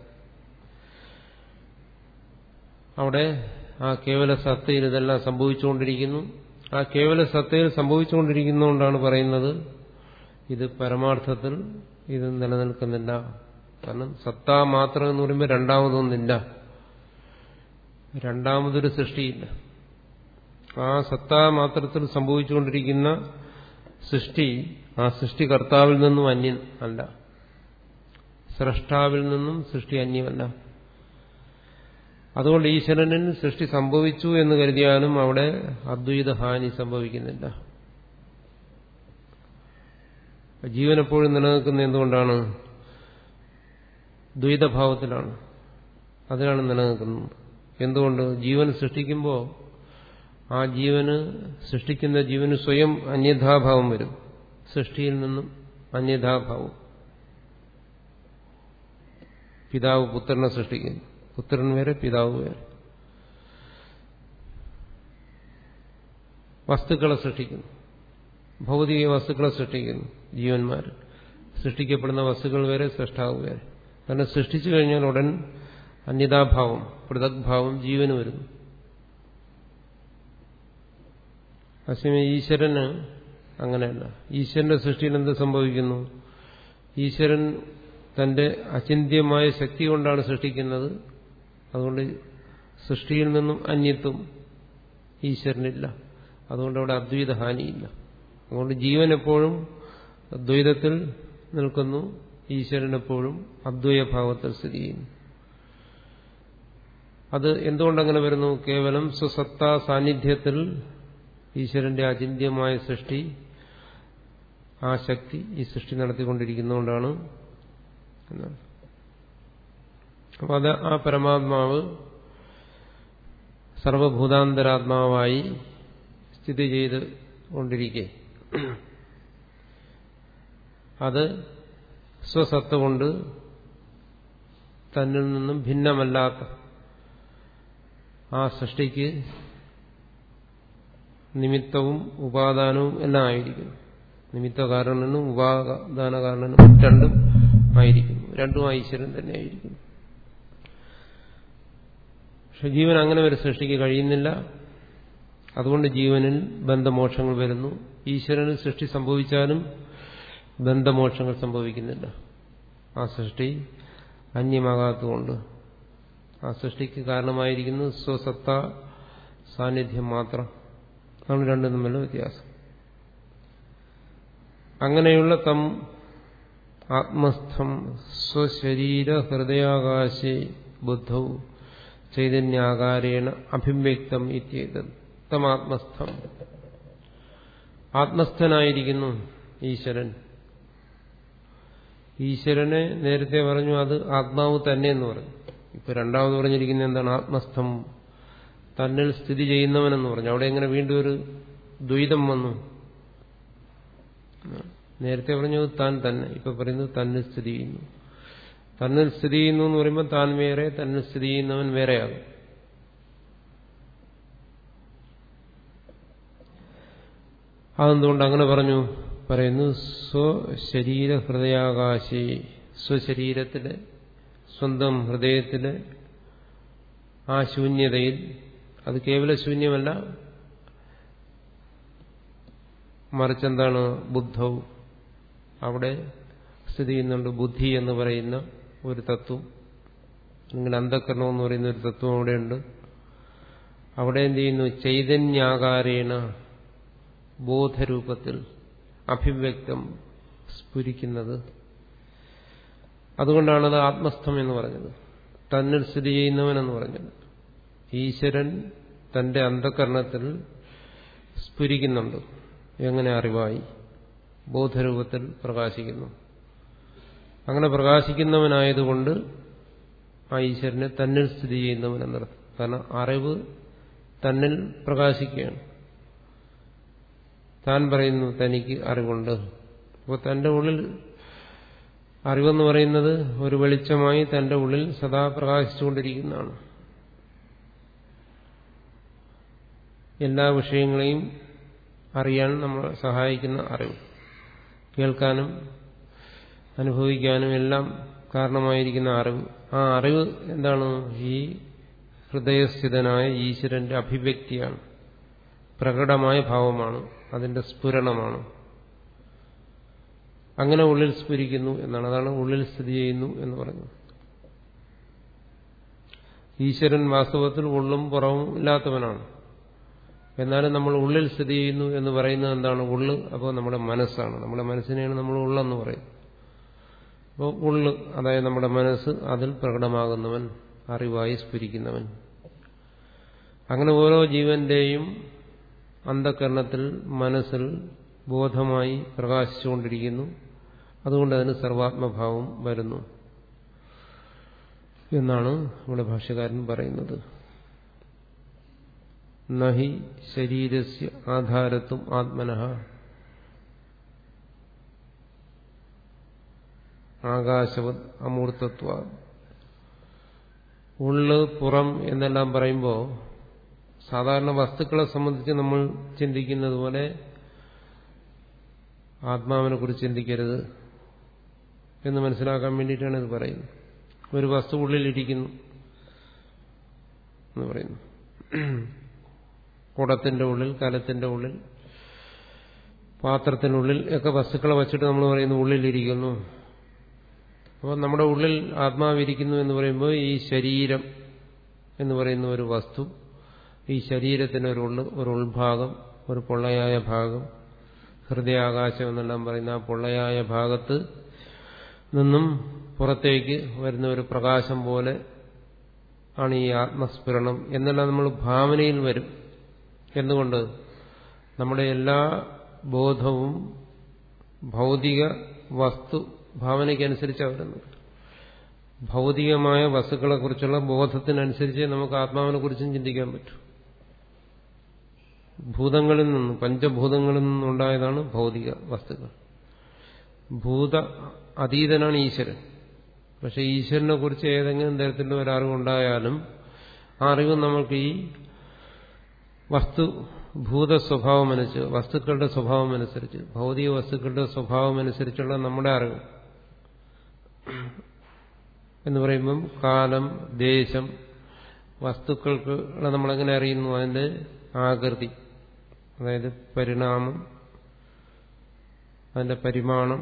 അവിടെ ആ കേവല സത്തയിൽ ഇതെല്ലാം സംഭവിച്ചുകൊണ്ടിരിക്കുന്നു. ആ കേവല സത്തയിൽ സംഭവിച്ചുകൊണ്ടിരിക്കുന്നതുകൊണ്ടാണ് പറയുന്നത് ഇത് പരമാർത്ഥത്തിൽ ഇത് നിലനിൽക്കുന്നില്ല. കാരണം സത്ത മാത്രം എന്ന് പറയുമ്പോൾ രണ്ടാമതൊന്നില്ല. രണ്ടാമതൊരു സൃഷ്ടിയില്ല. ആ സത്താ മാത്രത്തിൽ സംഭവിച്ചുകൊണ്ടിരിക്കുന്ന സൃഷ്ടി ആ സൃഷ്ടികർത്താവിൽ നിന്നും അന്യൻ അല്ല. സ്രഷ്ടാവിൽ നിന്നും സൃഷ്ടി അന്യമല്ല. അതുകൊണ്ട് ഈശ്വരനിൽ സൃഷ്ടി സംഭവിച്ചു എന്ന് കരുതിയാലും അവിടെ അദ്വൈത ഹാനി സംഭവിക്കുന്നില്ല. ജീവൻ എപ്പോഴും നിലനിൽക്കുന്ന എന്തുകൊണ്ടാണ്? ദ്വൈതഭാവത്തിലാണ്. അതിലാണ് നിലനിൽക്കുന്നത്. എന്തുകൊണ്ട്? ജീവൻ സൃഷ്ടിക്കുമ്പോൾ ആ ജീവന് സൃഷ്ടിക്കുന്ന ജീവന് സ്വയം അന്യഥാഭാവം വരും. സൃഷ്ടിയിൽ നിന്നും അന്യഥാഭാവം. പിതാവ് പുത്രനെ സൃഷ്ടിക്കുന്നു. പുത്രൻ വേറെ പിതാവ് വേറെ. വസ്തുക്കളെ സൃഷ്ടിക്കുന്നു. ഭൗതിക വസ്തുക്കളെ സൃഷ്ടിക്കുന്നു. ജീവന്മാർ. സൃഷ്ടിക്കപ്പെടുന്ന വസ്തുക്കൾ വരെ സൃഷ്ടാവ് വരെ കാരണം സൃഷ്ടിച്ചു കഴിഞ്ഞാൽ ഉടൻ അന്യതാഭാവം പൃഥക്ഭാവം ജീവന് വരുന്നു. അസമയം ഈശ്വരന് അങ്ങനെയല്ല. ഈശ്വരന്റെ സൃഷ്ടിയിൽ എന്ത് സംഭവിക്കുന്നു? ഈശ്വരൻ തന്റെ അചിന്ത്യമായ ശക്തി കൊണ്ടാണ് സൃഷ്ടിക്കുന്നത്. അതുകൊണ്ട് സൃഷ്ടിയിൽ നിന്നും അന്യത്വം ഈശ്വരനില്ല. അതുകൊണ്ട് അവിടെ അദ്വൈത ഹാനിയില്ല. അതുകൊണ്ട് ജീവൻ എപ്പോഴും ദ്വൈതത്തിൽ നിൽക്കുന്നു. ഈശ്വരൻ എപ്പോഴും അദ്വൈതഭാവത്തിൽ സ്ഥിതി ചെയ്യുന്നു. അത് എന്തുകൊണ്ടങ്ങനെ വരുന്നു? കേവലം സ്വസത്താ സാന്നിധ്യത്തിൽ ഈശ്വരന്റെ അചിന്യമായ സൃഷ്ടി ആ ശക്തി ഈ സൃഷ്ടി നടത്തിക്കൊണ്ടിരിക്കുന്നതുകൊണ്ടാണ് എന്നാണ്. അപ്പൊ അത് ആ പരമാത്മാവ് സർവഭൂതാന്തരാത്മാവായി സ്ഥിതി ചെയ്ത് കൊണ്ടിരിക്കെ. അത് സ്വസത്ത് കൊണ്ട് തന്നിൽ നിന്നും ഭിന്നമല്ലാത്ത ആ സൃഷ്ടിക്ക് നിമിത്തവും ഉപാദാനവും എല്ലാം ആയിരിക്കുന്നു. നിമിത്ത കാരണനും ഉപാദാന കാരണനും രണ്ടും ആയിരിക്കുന്നു. രണ്ടും ഈശ്വരൻ തന്നെ ആയിരിക്കുന്നു പക്ഷെ ജീവൻ അങ്ങനെ ഒരു സൃഷ്ടിക്ക് കഴിയുന്നില്ല. അതുകൊണ്ട് ജീവനിൽ ബന്ധമോക്ഷങ്ങൾ വരുന്നു. ഈശ്വരന് സൃഷ്ടി സംഭവിച്ചാലും ബന്ധമോക്ഷങ്ങൾ സംഭവിക്കുന്നില്ല. ആ സൃഷ്ടി അന്യമാകാത്തതുകൊണ്ട്. ആ സൃഷ്ടിക്ക് കാരണമായിരിക്കുന്നു സ്വസത്ത സാന്നിധ്യം മാത്രം. ആണ് രണ്ടും തമ്മിലുള്ള വ്യത്യാസം. അങ്ങനെയുള്ള തം ആത്മസ്ഥം സ്വശരീര ഹൃദയാകാശേ ബുദ്ധൗ ചൈതന്യാകാരേണ അഭിവ്യക്തം ഇത്യേതത് തമാത്മസ്ഥം ആത്മസ്ഥനായിരിക്കുന്നു ഈശ്വരൻ. ഈശ്വരനെ നേരത്തെ പറഞ്ഞു അത് ആത്മാവ് തന്നെ എന്ന് പറഞ്ഞു. ഇപ്പൊ രണ്ടാമത് പറഞ്ഞിരിക്കുന്നത് എന്താണ്? ആത്മസ്ഥം തന്നിൽ സ്ഥിതി ചെയ്യുന്നവനെന്ന് പറഞ്ഞു. അവിടെ എങ്ങനെ വീണ്ടും ഒരു ദ്വൈതം വന്നു? നേരത്തെ പറഞ്ഞു താൻ തന്നെ. ഇപ്പൊ പറയുന്നത് തന്നിൽ സ്ഥിതി ചെയ്യുന്നു. തന്നിൽ സ്ഥിതി ചെയ്യുന്നു എന്ന് പറയുമ്പോൾ താൻ വേറെ തന്നിൽ സ്ഥിതി ചെയ്യുന്നവൻ വേറെയാകും. അതെന്തുകൊണ്ട് അങ്ങനെ പറഞ്ഞു? പറയുന്നു സ്വശരീര ഹൃദയാകാശി സ്വശരീരത്തിലെ സ്വന്തം ഹൃദയത്തിലെ ആ ശൂന്യതയിൽ അത് കേവല ശൂന്യമല്ല. മറിച്ചെന്താണ് ബുദ്ധവും? അവിടെ സ്ഥിതി ചെയ്യുന്നുണ്ട് ബുദ്ധി എന്ന് പറയുന്ന ഒരു തത്വം. അല്ലെങ്കിൽ അന്ധക്കരണം എന്ന് പറയുന്ന ഒരു തത്വം അവിടെയുണ്ട്. അവിടെ എന്ത് ചെയ്യുന്നു? ചൈതന്യാകാരേണ ബോധരൂപത്തിൽ അഭിവ്യക്തം സ്ഫുരിക്കുന്നത്. അതുകൊണ്ടാണത് ആത്മസ്ഥം എന്ന് പറഞ്ഞത്. തന്നിൽ സ്ഥിതി ചെയ്യുന്നവനെന്ന് പറഞ്ഞത്. ഈശ്വരൻ തന്റെ അന്ധകരണത്തിൽ സ്ഫുരിക്കുന്നുണ്ട്. എങ്ങനെ അറിവായി? ബോധരൂപത്തിൽ പ്രകാശിക്കുന്നു. അങ്ങനെ പ്രകാശിക്കുന്നവനായതുകൊണ്ട് ആ ഈശ്വരനെ തന്നിൽ സ്ഥിതി ചെയ്യുന്നവൻ എന്നർത്ഥം. കാരണം അറിവ് തന്നിൽ പ്രകാശിക്കുകയാണ്. താൻ പറയുന്നു തനിക്ക് അറിവുണ്ട്. അപ്പോൾ തന്റെ ഉള്ളിൽ അറിവെന്ന് പറയുന്നത് ഒരു വെളിച്ചമായി തന്റെ ഉള്ളിൽ സദാ പ്രകാശിച്ചുകൊണ്ടിരിക്കുന്നതാണ്. എല്ലാ വിഷയങ്ങളെയും അറിയാൻ നമ്മളെ സഹായിക്കുന്ന അറിവ്. കേൾക്കാനും അനുഭവിക്കാനും എല്ലാം കാരണമായിരിക്കുന്ന അറിവ്. ആ അറിവ് എന്താണ്? ഈ ഹൃദയസ്ഥിതനായ ഈശ്വരന്റെ അഭിവ്യക്തിയാണ്. പ്രകടമായ ഭാവമാണ്. അതിന്റെ സ്ഫുരണമാണ്. അങ്ങനെ ഉള്ളിൽ സ്ഫുരിക്കുന്നു എന്നാണ്. അതാണ് ഉള്ളിൽ സ്ഥിതി ചെയ്യുന്നു എന്ന് പറഞ്ഞു ഈശ്വരൻ വാസ്തവത്തിൽ ഉള്ളും പുറവും ഇല്ലാത്തവനാണ്. എന്നാലും നമ്മൾ ഉള്ളിൽ സ്ഥിതി ചെയ്യുന്നു എന്ന് പറയുന്നത് എന്താണ് ഉള്ളു? അപ്പോൾ നമ്മുടെ മനസ്സാണ്. നമ്മുടെ മനസ്സിനെയാണ് നമ്മൾ ഉള്ളെന്ന് പറയുന്നത് അപ്പോൾ ഉള്ള് അതായത് നമ്മുടെ മനസ്സ് അതിൽ പ്രകടമാകുന്നവൻ അറിവായി സ്ഫുരിക്കുന്നവൻ. അങ്ങനെ ഓരോ ജീവന്റെയും അന്ധകരണത്തിൽ മനസ്സിൽ ബോധമായി പ്രകാശിച്ചുകൊണ്ടിരിക്കുന്നു. അതുകൊണ്ട് അതിന് സർവാത്മഭാവം വരുന്നു എന്നാണ് നമ്മുടെ ഭാഷ്യകാരൻ പറയുന്നത്. നഹി ശരീരസ്യ ആധാരത്വം ആത്മന ആകാശവത് അമൂർത്തത്വ. ഉള്ള് പുറം എന്നെല്ലാം പറയുമ്പോൾ സാധാരണ വസ്തുക്കളെ സംബന്ധിച്ച് നമ്മൾ ചിന്തിക്കുന്നത് പോലെ ആത്മാവിനെ കുറിച്ച് ചിന്തിക്കരുത് എന്ന് മനസ്സിലാക്കാൻ വേണ്ടിയിട്ടാണ് ഇത് പറയുന്നത്. ഒരു വസ്തു ഉള്ളിലിരിക്കുന്നു എന്ന് പറയുന്നു. കുടത്തിന്റെ ഉള്ളിൽ കലത്തിന്റെ ഉള്ളിൽ പാത്രത്തിനുള്ളിൽ ഒക്കെ വസ്തുക്കളെ വച്ചിട്ട് നമ്മൾ പറയുന്നു ഉള്ളിലിരിക്കുന്നു. അപ്പോൾ നമ്മുടെ ഉള്ളിൽ ആത്മാവിരിക്കുന്നു എന്ന് പറയുമ്പോൾ ഈ ശരീരം എന്ന് പറയുന്ന ഒരു വസ്തു ഈ ശരീരത്തിന് ഒരു ഒരു ഉൾഭാഗം ഒരു പൊള്ളയായ ഭാഗം ഹൃദയാകാശം എന്നെല്ലാം പറയുന്ന ആ പൊള്ളയായ ഭാഗത്ത് നിന്നും പുറത്തേക്ക് വരുന്ന ഒരു പ്രകാശം പോലെ ആണ് ഈ ആത്മസ്ഫുരണം. എന്നെല്ലാം നമ്മൾ ഭാവനയിൽ വരും. എന്തുകൊണ്ട്? നമ്മുടെ എല്ലാ ബോധവും ഭൗതിക വസ്തു ഭാവനയ്ക്കനുസരിച്ചാണ് വരുന്നത്. ഭൗതികമായ വസ്തുക്കളെക്കുറിച്ചുള്ള ബോധത്തിനനുസരിച്ച് നമുക്ക് ആത്മാവിനെ കുറിച്ചും ചിന്തിക്കാൻ പറ്റും. ഭൂതങ്ങളിൽ നിന്നും പഞ്ചഭൂതങ്ങളിൽ നിന്നുണ്ടായതാണ് ഭൗതിക വസ്തുക്കൾ. ഭൂത അതീതനാണ് ഈശ്വരൻ. പക്ഷെ ഈശ്വരനെ കുറിച്ച് ഏതെങ്കിലും തരത്തിലുള്ള ഒരറിവുണ്ടായാലും ആ അറിവ് നമുക്ക് ഈ വസ്തു ഭൂത സ്വഭാവം അനുസരിച്ച് വസ്തുക്കളുടെ സ്വഭാവമനുസരിച്ച് ഭൗതിക വസ്തുക്കളുടെ സ്വഭാവമനുസരിച്ചുള്ള നമ്മുടെ അറിവ്. എന്ന് പറയുമ്പം കാലം ദേശം വസ്തുക്കൾക്ക് നമ്മളെങ്ങനെ അറിയുന്നു? അതിന്റെ ആകൃതി അതായത് പരിണാമം അതിന്റെ പരിമാണം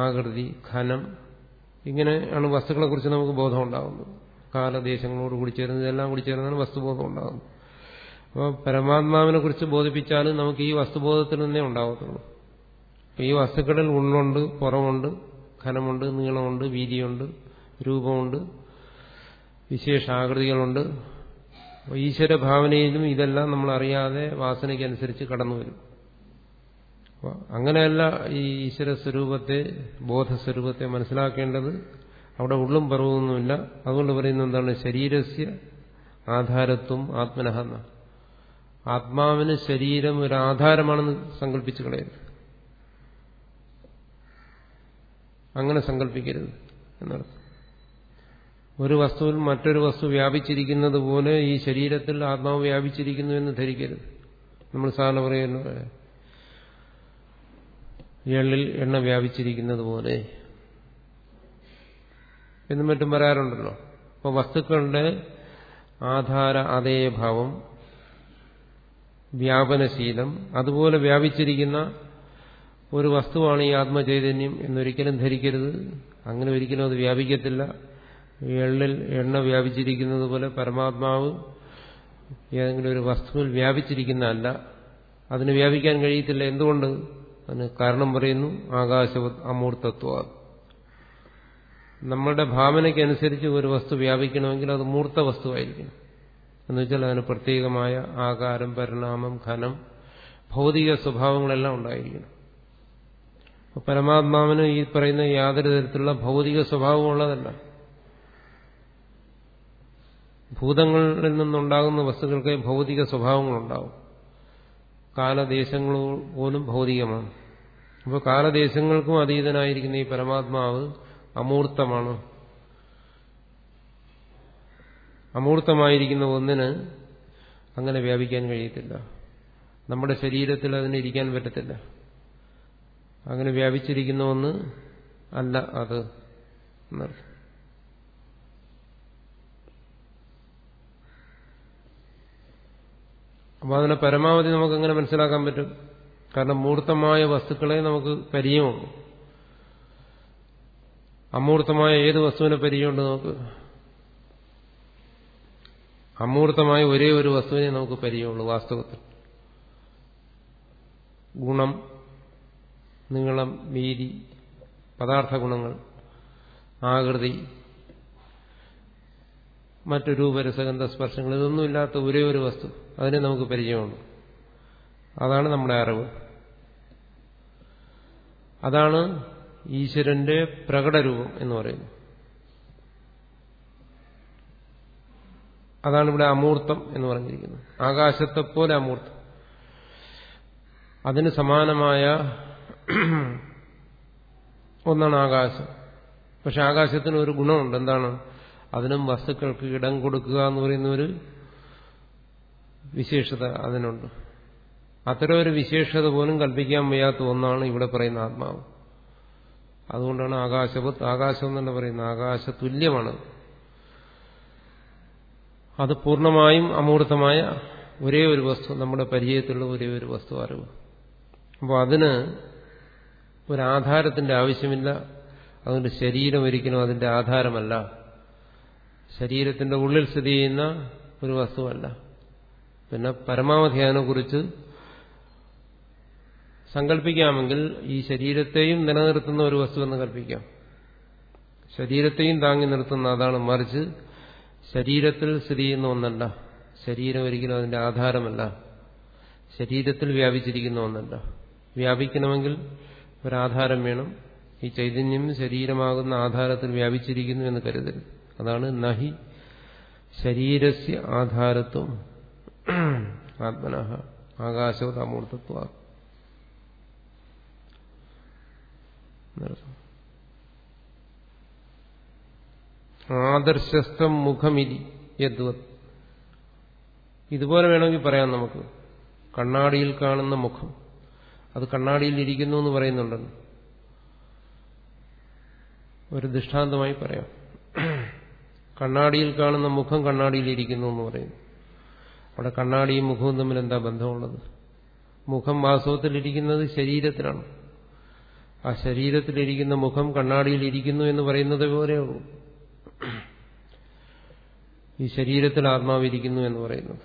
ആകൃതി ഖനം ഇങ്ങനെയാണ് വസ്തുക്കളെക്കുറിച്ച് നമുക്ക് ബോധം ഉണ്ടാകുന്നത് കാലദേശങ്ങളോട് കൂടി ചേരുന്നത് ഇതെല്ലാം കൂടി ചേർന്നാണ് വസ്തുബോധം ഉണ്ടാകുന്നത് അപ്പോൾ പരമാത്മാവിനെ കുറിച്ച് ബോധിപ്പിച്ചാലും നമുക്ക് ഈ വസ്തുബോധത്തിൽ നിന്നേ ഉണ്ടാകത്തുള്ളൂ അപ്പോൾ ഈ വസ്തുക്കളിൽ ഉള്ളുണ്ട് പുറമുണ്ട് ഖനമുണ്ട് നീളമുണ്ട് വീതിയുണ്ട് രൂപമുണ്ട് വിശേഷാകൃതികളുണ്ട് ഈശ്വര ഭാവനയിലും ഇതെല്ലാം നമ്മൾ അറിയാതെ വാസനയ്ക്കനുസരിച്ച് കടന്നു വരും. അങ്ങനെയല്ല ഈ ഈശ്വര സ്വരൂപത്തെ ബോധസ്വരൂപത്തെ മനസ്സിലാക്കേണ്ടത്. അവിടെ ഉള്ളും പറവൊന്നുമില്ല. അതുകൊണ്ട് പറയുന്നത് എന്താണ്? ശരീരസ്യ ആധാരത്വം ആത്മനഹ എന്ന ആത്മാവിന് ശരീരം ഒരു ആധാരമാണെന്ന് സങ്കല്പിച്ചു കളയരുത്. അങ്ങനെ സങ്കല്പിക്കരുത് എന്നർത്ഥം. ഒരു വസ്തുവിൽ മറ്റൊരു വസ്തു വ്യാപിച്ചിരിക്കുന്നത് പോലെ ഈ ശരീരത്തിൽ ആത്മാവ് വ്യാപിച്ചിരിക്കുന്നു എന്ന് ധരിക്കരുത്. നമ്മൾ സാധാരണ പറയുന്നു എള്ളിൽ എണ്ണ വ്യാപിച്ചിരിക്കുന്നത് പോലെ. എന്നും മറ്റും പറയാറുണ്ടല്ലോ. അപ്പോൾ വസ്തുക്കളുടെ ആധാര അതേഭാവം വ്യാപനശീലം അതുപോലെ വ്യാപിച്ചിരിക്കുന്ന ഒരു വസ്തുവാണ് ഈ ആത്മചൈതന്യം എന്നൊരിക്കലും ധരിക്കരുത്. അങ്ങനെ ഒരിക്കലും അത് വ്യാപിക്കത്തില്ല. എള്ളിൽ എണ്ണ വ്യാപിച്ചിരിക്കുന്നത് പോലെ പരമാത്മാവ് ഏതെങ്കിലും ഒരു വസ്തുവിൽ വ്യാപിച്ചിരിക്കുന്നതല്ല. അതിന് വ്യാപിക്കാൻ കഴിയത്തില്ല. എന്തുകൊണ്ട്? അതിന് കാരണം പറയുന്നു ആകാശ അമൂർത്തത്വ. നമ്മളുടെ ഭാവനയ്ക്കനുസരിച്ച് ഒരു വസ്തു വ്യാപിക്കണമെങ്കിൽ അത് മൂർത്ത വസ്തുവായിരിക്കണം. എന്നുവെച്ചാൽ അതിന് പ്രത്യേകമായ ആകാരം പരിണാമം ഘനം ഭൗതിക സ്വഭാവങ്ങളെല്ലാം ഉണ്ടായിരിക്കണം. പരമാത്മാവിന് ഈ പറയുന്ന യാതൊരു തരത്തിലുള്ള ഭൗതിക സ്വഭാവമുള്ളതല്ല ഭൂതങ്ങളിൽ നിന്നുണ്ടാകുന്ന വസ്തുക്കൾക്ക് ഭൗതിക സ്വഭാവങ്ങളുണ്ടാവും. കാലദേശങ്ങൾ പോലും ഭൗതികമാണ്. അപ്പോൾ കാലദേശങ്ങൾക്കും അതീതനായിരിക്കുന്ന ഈ പരമാത്മാവ് അമൂർത്തമാണ്. അമൂർത്തമായിരിക്കുന്ന ഒന്നിന് അങ്ങനെ വ്യാപിക്കാൻ കഴിയത്തില്ല. നമ്മുടെ ശരീരത്തിൽ അതിന് ഇരിക്കാൻ പറ്റത്തില്ല. അങ്ങനെ വ്യാപിച്ചിരിക്കുന്ന ഒന്ന് അല്ല അത്. എന്നർത്ഥം. അപ്പോൾ അതിനെ പരമാവധി നമുക്ക് എങ്ങനെ മനസ്സിലാക്കാൻ പറ്റും. കാരണം മൂർത്തമായ വസ്തുക്കളെ നമുക്ക് പരിചയമുള്ളൂ. അമൂർത്തമായ ഏത് വസ്തുവിനെ പരിചയമുണ്ട് നമുക്ക്? അമൂർത്തമായ ഒരേ ഒരു വസ്തുവിനെ നമുക്ക് പരിചയമുള്ളൂ വാസ്തവത്തിൽ. ഗുണം നീളം വീതി പദാർത്ഥ ഗുണങ്ങൾ ആകൃതി മറ്റു രൂപരസഗന്ധ സ്പർശങ്ങൾ ഇതൊന്നുമില്ലാത്ത ഒരേ ഒരു വസ്തു. അതിനെ നമുക്ക് പരിചയമുള്ളൂ. അതാണ് നമ്മുടെ അറിവ്. അതാണ് ഈശ്വരന്റെ പ്രകടരൂപം എന്ന് പറയുന്നത്. അതാണ് ഇവിടെ അമൂർത്തം എന്ന് പറഞ്ഞിരിക്കുന്നത്. ആകാശത്തെ പോലെ അമൂർത്തം. അതിന് സമാനമായ ഒന്നാണ് ആകാശം. പക്ഷെ ആകാശത്തിന് ഒരു ഗുണമുണ്ട്. എന്താണ്? അതിനും വസ്തുക്കൾക്ക് ഇടം കൊടുക്കുക എന്ന് പറയുന്ന ഒരു വിശേഷത അതിനുണ്ട്. അത്തരം ഒരു വിശേഷത പോലും കൽപ്പിക്കാൻ വയ്യാത്ത ഒന്നാണ് ഇവിടെ പറയുന്ന ആത്മാവ്. അതുകൊണ്ടാണ് ആകാശവത്ത് ആകാശം എന്നല്ല പറയുന്നത്. ആകാശ തുല്യമാണ് അത് പൂർണമായും അമൂർത്തമായ ഒരേ ഒരു വസ്തു നമ്മുടെ പരിചയത്തിലുള്ള ഒരേ ഒരു വസ്തു അറിവ്. അപ്പോൾ അതിന് ഒരാധാരത്തിന്റെ ആവശ്യമില്ല. അതുകൊണ്ട് ശരീരം ഒരിക്കലും അതിന്റെ ആധാരമല്ല. ശരീരത്തിന്റെ ഉള്ളിൽ സ്ഥിതി ചെയ്യുന്ന ഒരു വസ്തുവല്ല. പിന്നെ പരമാവധി അതിനെക്കുറിച്ച് സങ്കല്പിക്കാമെങ്കിൽ ഈ ശരീരത്തെയും നിലനിർത്തുന്ന ഒരു വസ്തുവെന്ന് കൽപ്പിക്കാം. ശരീരത്തെയും താങ്ങി നിർത്തുന്ന അതാണ് മറിച്ച് ശരീരത്തിൽ സ്ഥിതി ചെയ്യുന്ന ഒന്നല്ല. ശരീരം ഒരിക്കലും അതിന്റെ ആധാരമല്ല. ശരീരത്തിൽ വ്യാപിച്ചിരിക്കുന്ന ഒന്നല്ല. വ്യാപിക്കണമെങ്കിൽ ഒരാധാരം വേണം. ഈ ചൈതന്യം ശരീരമാകുന്ന ആധാരത്തിൽ വ്യാപിച്ചിരിക്കുന്നു എന്ന് കരുതരുത്. അതാണ് നഹി ശരീരസ്യ ആധാരത്വം. ആത്മന ആകാശവത് അമൂർത്തത്വ ആദർശസ്ഥം മുഖമിതി യദ്വത്. ഇതുപോലെ വേണമെങ്കിൽ പറയാം നമുക്ക്. കണ്ണാടിയിൽ കാണുന്ന മുഖം. അത് കണ്ണാടിയിൽ ഇരിക്കുന്നു എന്ന് പറയുന്നുണ്ടല്ലോ ഒരു ദൃഷ്ടാന്തമായി പറയാം. കണ്ണാടിയിൽ കാണുന്ന മുഖം കണ്ണാടിയിൽ ഇരിക്കുന്നു എന്ന് പറയുന്നു. അവിടെ കണ്ണാടിയും മുഖവും തമ്മിൽ എന്താ ബന്ധമുള്ളത്? മുഖം വാസ്തവത്തിൽ ഇരിക്കുന്നത് ശരീരത്തിലാണ്. ആ ശരീരത്തിലിരിക്കുന്ന മുഖം കണ്ണാടിയിൽ ഇരിക്കുന്നു എന്ന് പറയുന്നത് പോലെയുള്ളൂ ഈ ശരീരത്തിൽ ആത്മാവ് ഇരിക്കുന്നു എന്ന് പറയുന്നത്.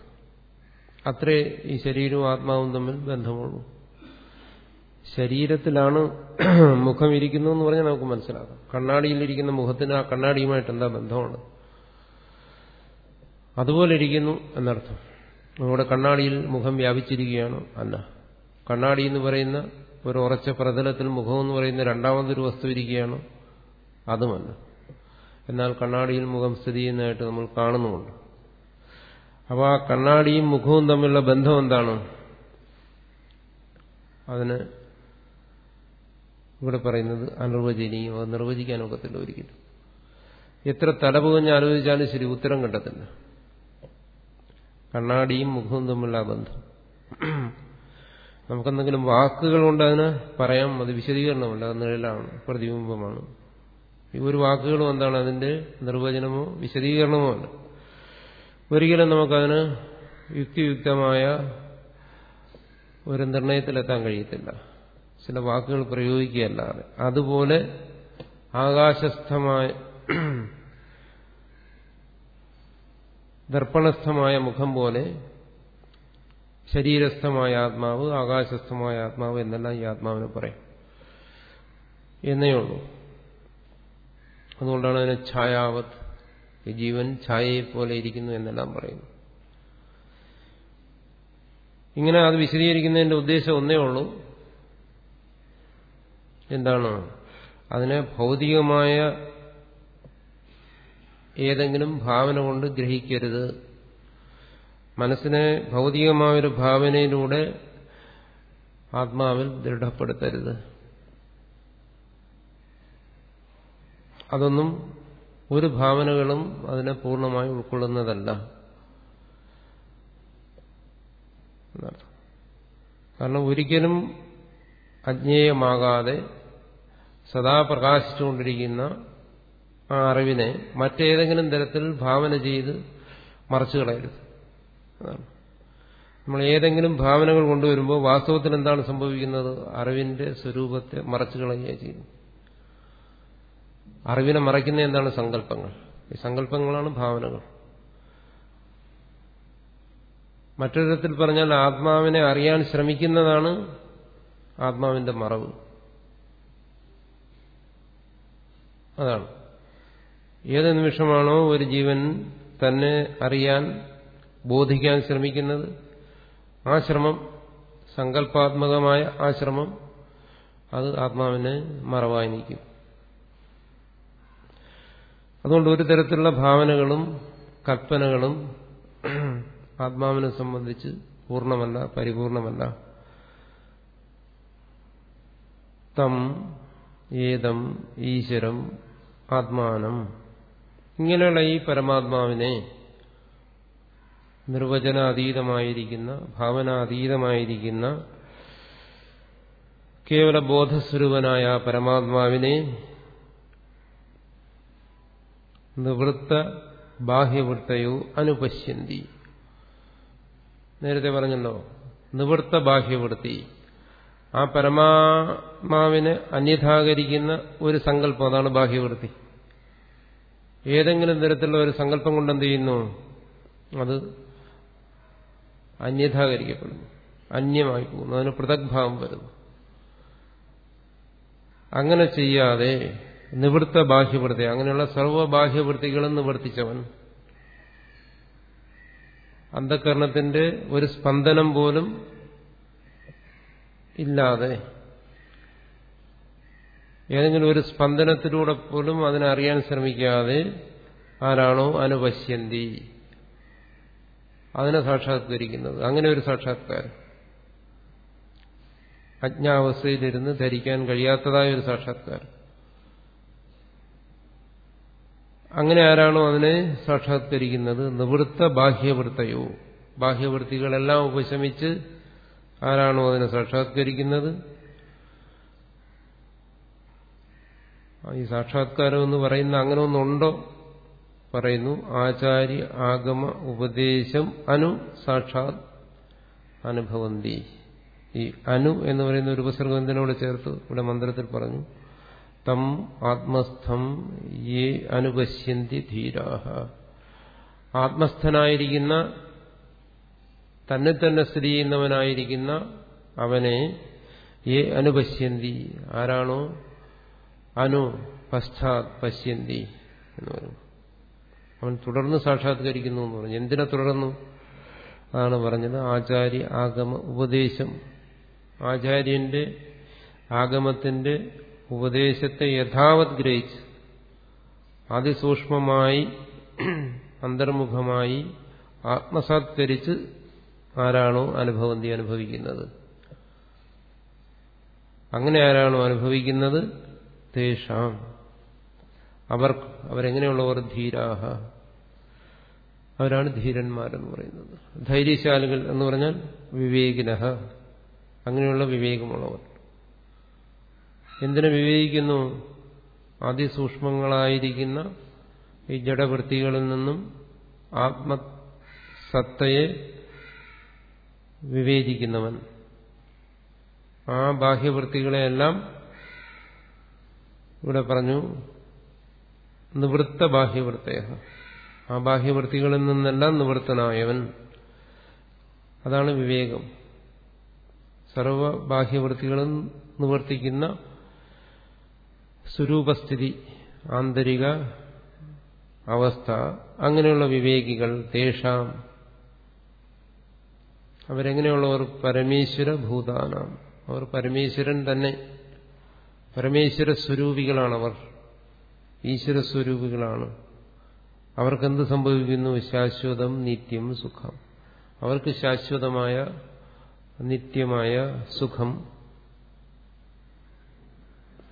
അത്രേ ഈ ശരീരവും ആത്മാവും തമ്മിൽ ബന്ധമുള്ളൂ. ശരീരത്തിലാണ് മുഖം ഇരിക്കുന്നു എന്ന് പറഞ്ഞാൽ നമുക്ക് മനസ്സിലാക്കാം. കണ്ണാടിയിലിരിക്കുന്ന മുഖത്തിന് ആ കണ്ണാടിയുമായിട്ട് എന്താ ബന്ധമാണ്? അതുപോലെ ഇരിക്കുന്നു എന്നർത്ഥം. നമ്മുടെ കണ്ണാടിയിൽ മുഖം വ്യാപിച്ചിരിക്കുകയാണ് അല്ല കണ്ണാടി എന്ന് പറയുന്ന ഒരു ഉറച്ച പ്രതലത്തിൽ മുഖം എന്ന് പറയുന്ന രണ്ടാമതൊരു വസ്തു ഇരിക്കുകയാണ് അതുമല്ല. എന്നാൽ കണ്ണാടിയിൽ മുഖം സ്ഥിതി ചെയ്യുന്നതായിട്ട് നമ്മൾ കാണുന്നുമുണ്ട്. അപ്പോൾ ആ കണ്ണാടിയും മുഖവും തമ്മിലുള്ള ബന്ധം എന്താണ്? അതിന് ഇവിടെ പറയുന്നത് അനിർവചനീയം അത് നിർവചിക്കാൻ ഒക്കത്തില്ല ഒരിക്കലും. എത്ര തലപുകഞ്ഞ് ആലോചിച്ചാലും ശരി ഉത്തരം കണ്ടെത്തില്ല. കണ്ണാടിയും മുഖവും തമ്മിലുള്ള ബന്ധം. നമുക്കെന്തെങ്കിലും വാക്കുകൾ കൊണ്ട് അതിന് പറയാം അത് വിശദീകരണമല്ല നിഴലാണ് പ്രതിബിംബമാണ്. ഈ ഒരു വാക്കുകളും എന്താണ് അതിന്റെ നിർവചനമോ വിശദീകരണമോ അല്ല. ഒരിക്കലും നമുക്കതിന് യുക്തിയുക്തമായ ഒരു നിർണയത്തിലെത്താൻ കഴിയത്തില്ല. ചില വാക്കുകൾ പ്രയോഗിക്കുകയല്ലാതെ അതുപോലെ ആകാശസ്ഥമായ (clears throat) ദർപ്പണസ്ഥമായ മുഖം പോലെ ശരീരസ്ഥമായ ആത്മാവ് ആകാശസ്ഥമായ ആത്മാവ് എന്നെല്ലാം ഈ ആത്മാവിനെ പറയും. എന്നേ ഉള്ളൂ. അതുകൊണ്ടാണ് അതിനെ ഛായാവത്. ഈ ജീവൻ ഛായയെ പോലെ ഇരിക്കുന്നു എന്നെല്ലാം പറയുന്നു. ഇങ്ങനെ അത് വിശദീകരിക്കുന്നതിന്റെ ഉദ്ദേശം ഒന്നേ ഉള്ളൂ. എന്താണ്? അതിനെ ഭൗതികമായ ഏതെങ്കിലും ഭാവന കൊണ്ട് ഗ്രഹിക്കരുത്. മനസ്സിനെ ഭൗതികമായൊരു ഭാവനയിലൂടെ ആത്മാവിൽ ദൃഢപ്പെടുത്തരുത്. അതൊന്നും ഒരു ഭാവനകളും അതിനെ പൂർണമായി ഉൾക്കൊള്ളുന്നതല്ല. കാരണം ഒരിക്കലും അജ്ഞേയമാകാതെ സദാ പ്രകാശിച്ചുകൊണ്ടിരിക്കുന്ന ആ അറിവിനെ മറ്റേതെങ്കിലും തരത്തിൽ ഭാവന ചെയ്ത് മറച്ചു കളയരുത്. നമ്മൾ ഏതെങ്കിലും ഭാവനകൾ കൊണ്ടുവരുമ്പോൾ വാസ്തവത്തിൽ എന്താണ് സംഭവിക്കുന്നത്? അറിവിന്റെ സ്വരൂപത്തെ മറച്ചു കളയുകയാണ് ചെയ്യുന്നത്. അറിവിനെ മറയ്ക്കുന്ന എന്താണ് സങ്കല്പങ്ങൾ? ഈ സങ്കല്പങ്ങളാണ് ഭാവനകൾ. മറ്റൊരു തരത്തിൽ പറഞ്ഞാൽ ആത്മാവിനെ അറിയാൻ ശ്രമിക്കുന്നതാണ് ആത്മാവിന്റെ മറവ്. അതാണ്. ഏത് നിമിഷമാണോ ഒരു ജീവൻ തന്നെ അറിയാൻ ബോധിക്കാൻ ശ്രമിക്കുന്നത്? ആ ശ്രമം സങ്കല്പാത്മകമായ ആ ശ്രമം അത് ആത്മാവിനെ മറവായി നിൽക്കും. അതുകൊണ്ട് ഒരു തരത്തിലുള്ള ഭാവനകളും കൽപ്പനകളും ആത്മാവിനെ സംബന്ധിച്ച് പൂർണമല്ല പരിപൂർണമല്ല. തം ഏതം ഈശ്വരം ആത്മാനം. ഇങ്ങനെയുള്ള ഈ പരമാത്മാവിനെ നിർവചനാതീതമായിരിക്കുന്ന ഭാവനാതീതമായിരിക്കുന്ന കേവല ബോധസ്വരൂപനായ പരമാത്മാവിനെ നിവൃത്ത ബാഹ്യവൃത്തയോ അനുപശ്യന്തി. നേരത്തെ പറഞ്ഞല്ലോ നിവൃത്ത ബാഹ്യവൃത്തി. ആ പരമാത്മാവിനെ അന്യഥാകരിക്കുന്ന ഒരു സങ്കല്പം അതാണ് ബാഹ്യവൃത്തി. ഏതെങ്കിലും തരത്തിലുള്ള ഒരു സങ്കല്പം കൊണ്ട് എന്ത് ചെയ്യുന്നു? അത് അന്യഥാകരിക്കപ്പെടുന്നു അന്യമായി പോകുന്നു അതിന് പൃഥക്ഭാവം വരുന്നു. അങ്ങനെ ചെയ്യാതെ നിവൃത്ത ബാഹ്യവൃത്തി. അങ്ങനെയുള്ള സർവബാഹ്യവൃത്തികളും നിവർത്തിച്ചവൻ. അന്ധകരണത്തിന്റെ ഒരു സ്പന്ദനം പോലും ഇല്ലാതെ ഏതെങ്കിലും ഒരു സ്പന്ദനത്തിലൂടെ പോലും അതിനെ അറിയാൻ ശ്രമിക്കാതെ ആരാണോ അനുപശ്യന്തി. അതിനെ സാക്ഷാത്കരിക്കുന്നത്. അങ്ങനെ ഒരു സാക്ഷാത്കാരം. അജ്ഞാവസ്ഥയിലിരുന്ന് ധരിക്കാൻ കഴിയാത്തതായ ഒരു സാക്ഷാത്കാരം. അങ്ങനെ ആരാണോ അതിനെ സാക്ഷാത്കരിക്കുന്നത്? നിവൃത്ത ബാഹ്യവൃത്തയോ? ബാഹ്യവൃത്തികളെല്ലാം ഉപശമിച്ച് ആരാണോ അതിനെ സാക്ഷാത്കരിക്കുന്നത്? ഈ സാക്ഷാത്കാരം എന്ന് പറയുന്ന അങ്ങനെ ഒന്നുണ്ടോ പറയുന്നു ആചാര്യ ആഗമ ഉപദേശം അനു സാക്ഷാത് അനുഭവന്തി. ഈ അനു എന്ന് പറയുന്ന ഒരു ഉപസർഗം എന്തിനോട് ചേർത്ത്? ഇവിടെ മന്ത്രത്തിൽ പറഞ്ഞു. തം ആത്മസ്ഥം യേ അനുപശ്യന്തി ധീരാഹ ആത്മസ്ഥനായിരിക്കുന്ന തന്നെ തന്നെ സ്ഥിതി ചെയ്യുന്നവനായിരിക്കുന്ന അവനെ യേ അനുപശ്യന്തി ആരാണോ? അനു പശ്ചാത് പശ്യന്തി എന്ന് പറഞ്ഞു അവൻ തുടർന്ന് സാക്ഷാത്കരിക്കുന്നു എന്ന് പറഞ്ഞു. എന്തിനെ തുടർന്നു? അതാണ് പറഞ്ഞത് ആചാര്യ ആഗമ ഉപദേശം. ആചാര്യന്റെ ആഗമത്തിന്റെ ഉപദേശത്തെ യഥാവത് ഗ്രഹിച്ച് അതിസൂക്ഷ്മമായി അന്തർമുഖമായി ആത്മസാത്കരിച്ച് ആരാണോ അനുഭവന്തി അനുഭവിക്കുന്നത്. അങ്ങനെ ആരാണോ അനുഭവിക്കുന്നത്? തേഷാം. അവർ അവരെങ്ങനെയുള്ളവർ ധീരാഹ? അവരാണ് ധീരന്മാരെന്ന് പറയുന്നത്. ധൈര്യശാലികൾ എന്ന് പറഞ്ഞാൽ വിവേകിനഹ. അങ്ങനെയുള്ള വിവേകമുള്ളവർ. എന്തിനു വിവേകിക്കുന്നു അതിസൂക്ഷ്മങ്ങളായിരിക്കുന്ന ഈ ജഡവൃത്തികളിൽ നിന്നും ആത്മസത്തയെ വിവേചിക്കുന്നവൻ. ആ ബാഹ്യവൃത്തികളെയെല്ലാം ഇവിടെ പറഞ്ഞു നിവൃത്ത ബാഹ്യവൃത്തയ ആ ബാഹ്യവൃത്തികളിൽ നിന്നെല്ലാം നിവൃത്തനായവൻ. അതാണ് വിവേകം. സർവ ബാഹ്യവൃത്തികളും നിവർത്തിക്കുന്ന സ്വരൂപസ്ഥിതി ആന്തരിക അവസ്ഥ അങ്ങനെയുള്ള വിവേകികൾ തേഷാം. അവരെങ്ങനെയുള്ളവർ? പരമേശ്വര ഭൂതാനാം. അവർ പരമേശ്വരൻ തന്നെ. പരമേശ്വര സ്വരൂപികളാണവർ. ഈശ്വര സ്വരൂപികളാണ്. അവർക്കെന്ത് സംഭവിക്കുന്നു? ശാശ്വതം നിത്യം സുഖം. അവർക്ക് ശാശ്വതമായ നിത്യമായ സുഖം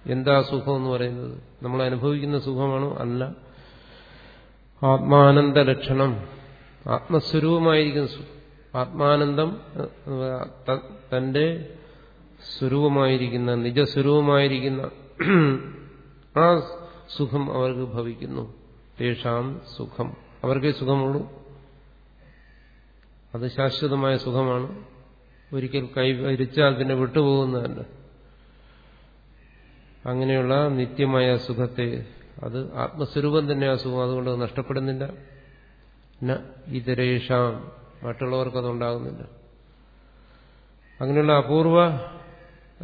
എന്താ സുഖം എന്ന് പറയുന്നത്? നമ്മൾ അനുഭവിക്കുന്ന സുഖമാണോ? അല്ല. ആത്മാനന്ദ ലക്ഷണം ആത്മസ്വരൂപമായിരിക്കുന്ന സുഖം ആത്മാനന്ദം തന്റെ സ്വരൂപമായിരിക്കുന്ന നിജസ്വരൂപമായിരിക്കുന്ന ആ സുഖം അവർക്ക് ഭവിക്കുന്നു. തേഷാം സുഖം. അവർക്കേ സുഖമുള്ളൂ. അത് ശാശ്വതമായ സുഖമാണ്. ഒരിക്കൽ കൈവരിച്ചാൽ പിന്നെ വിട്ടുപോകുന്നതല്ല. അങ്ങനെയുള്ള നിത്യമായ സുഖത്തെ അത് ആത്മസ്വരൂപം തന്നെ ആ സുഖം അതുകൊണ്ട് നഷ്ടപ്പെടുന്നില്ല. ഇതരേഷാം മറ്റുള്ളവർക്ക് അതുണ്ടാകുന്നില്ല. അങ്ങനെയുള്ള അപൂർവ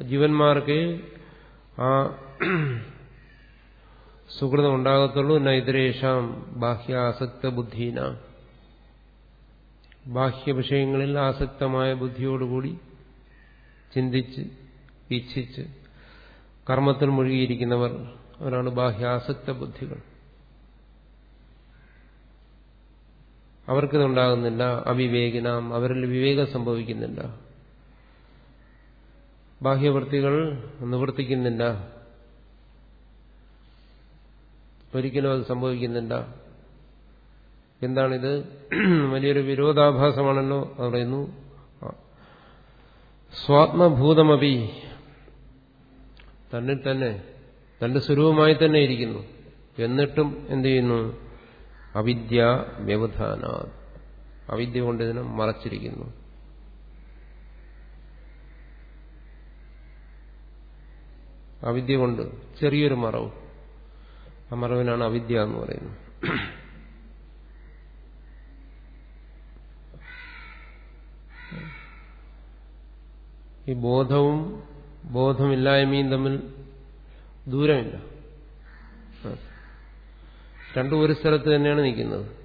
ജീവന്മാർക്ക് ആ സുഹൃതം ഉണ്ടാകത്തുള്ളൂ. നൈതരേഷാം ബാഹ്യാസക്ത ബുദ്ധീന ബാഹ്യ വിഷയങ്ങളിൽ ആസക്തമായ ബുദ്ധിയോടുകൂടി ചിന്തിച്ച് ഇച്ഛിച്ച് കർമ്മത്തിൽ മുഴുകിയിരിക്കുന്നവർ അവരാണ് ബാഹ്യാസക്ത ബുദ്ധികൾ. അവർക്കിതുണ്ടാകുന്നില്ല അവിവേകിനാം അവരിൽ വിവേകം സംഭവിക്കുന്നില്ല. ബാഹ്യവൃത്തികൾ നിവർത്തിക്കുന്നില്ല. ഒരിക്കലും അത് സംഭവിക്കുന്നില്ല. എന്താണിത്? വലിയൊരു വിരോധാഭാസമാണല്ലോ പറയുന്നു. സ്വാത്മഭൂതമപി തന്നിൽ തന്നെ തന്റെ സ്വരൂപമായി തന്നെ ഇരിക്കുന്നു. എന്നിട്ടും എന്ത് ചെയ്യുന്നു? അവിദ്യ വ്യവധാന അവിദ്യ കൊണ്ട് ഇതിനെ മറച്ചിരിക്കുന്നു. അവിദ്യ കൊണ്ട് ചെറിയൊരു മറവ്. ആ മറവിനാണ് അവിദ്യ എന്ന് പറയുന്നത്. ഈ ബോധവും ബോധമില്ലായ്മയും തമ്മിൽ ദൂരമില്ല. രണ്ടും ഒരു സ്ഥലത്ത് തന്നെയാണ് നിൽക്കുന്നത്.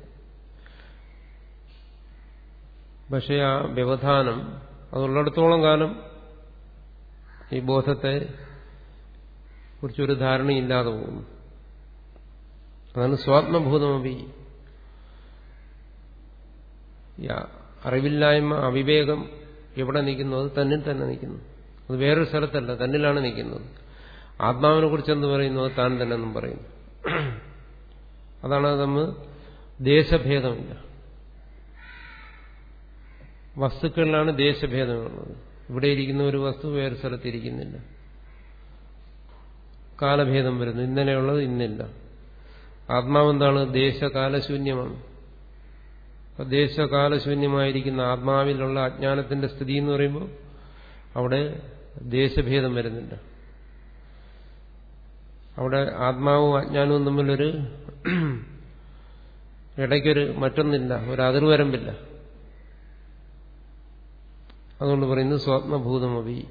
പക്ഷേ ആ വ്യവധാനം അതുള്ളിടത്തോളം കാലം ഈ ബോധത്തെ കുറിച്ചൊരു ധാരണയില്ലാതെ പോകുന്നു. അതാണ് സ്വാത്മഭൂതമപി അറിവില്ലായ്മ അവിവേകം എവിടെ നിൽക്കുന്നു? അത് തന്നിൽ തന്നെ നിൽക്കുന്നു. അത് വേറൊരു സ്ഥലത്തല്ല തന്നിലാണ് നിൽക്കുന്നത്. ആത്മാവിനെ കുറിച്ച് എന്ത് പറയുന്നു? അത് താൻ തന്നെ എന്നും പറയുന്നു. അതാണ് നമ്മൾ ദേശഭേദമില്ല. വസ്തുക്കളിലാണ് ദേശഭേദമുള്ളത്. ഇവിടെ ഇരിക്കുന്ന ഒരു വസ്തു വേറെ സ്ഥലത്തിരിക്കുന്നില്ല കാലഭേദം വരുന്നു. ഇന്നലെയുള്ളത് ഇന്നില്ല. ആത്മാവെന്താണ്? ദേശകാലശൂന്യമാണ്. ദേശകാലശൂന്യമായിരിക്കുന്ന ആത്മാവിലുള്ള അജ്ഞാനത്തിന്റെ സ്ഥിതി എന്ന് പറയുമ്പോൾ അവിടെ ദേശഭേദം വരുന്നില്ല അവിടെ ആത്മാവും അജ്ഞാനവും തമ്മിലൊരു ഇടയ്ക്കൊരു മറ്റൊന്നില്ല ഒരു അതിർവരമ്പില്ല. അതുകൊണ്ട് പറയുന്നു സ്വാത്മഭൂതമവി.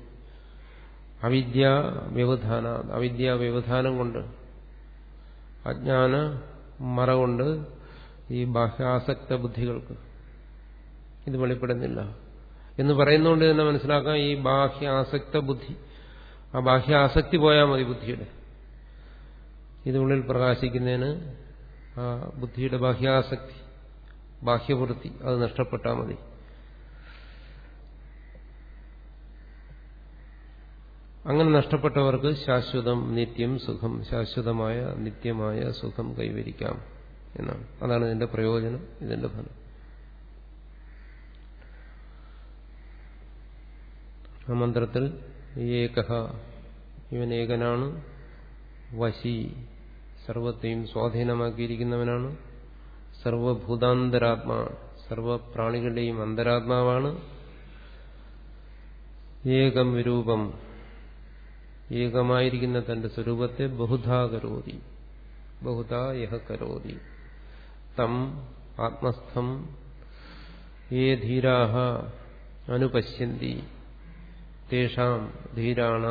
അവിദ്യ വ്യവധാന അവിദ്യ വ്യവധാനം കൊണ്ട് അജ്ഞാന മറ കൊണ്ട് ഈ ബാഹ്യാസക്ത ബുദ്ധികൾക്ക് ഇത് വെളിപ്പെടുന്നില്ല. എന്ന് പറയുന്നതുകൊണ്ട് തന്നെ മനസ്സിലാക്കാം ഈ ബാഹ്യ ആസക്ത ബുദ്ധി. ആ ബാഹ്യ ആസക്തി പോയാൽ മതി ബുദ്ധിയുടെ. ഇതിനുള്ളിൽ പ്രകാശിക്കുന്നതിന് ആ ബുദ്ധിയുടെ ബാഹ്യാസക്തി ബാഹ്യവൃത്തി അത് നഷ്ടപ്പെട്ടാൽ മതി. അങ്ങനെ നഷ്ടപ്പെട്ടവർക്ക് ശാശ്വതം നിത്യം സുഖം ശാശ്വതമായ നിത്യമായ സുഖം കൈവരിക്കാം എന്നാണ്. അതാണ് ഇതിന്റെ പ്രയോജനം ഇതിന്റെ ഫലം. ആ മന്ത്രത്തിൽ ഏകഹ ഇവൻ ഏകനാണ്. വശി സർവത്തെയും സ്വാധീനമാക്കിയിരിക്കുന്നവനാണ്. സർവഭൂതാന്തരാത്മാ സർവപ്രാണികളുടെയും അന്തരാത്മാവാണ്. ഏകം രൂപം ഏകമായിരിക്കുന്ന തന്റെ സ്വരൂപത്തെ ബഹുധാ കരോതി ബഹുധാ യഹ കരോതി. തം ആത്മസ്ഥം ഏ ധീരാഹ അനുപശ്യന്തി. തേഷാം ധീരാണ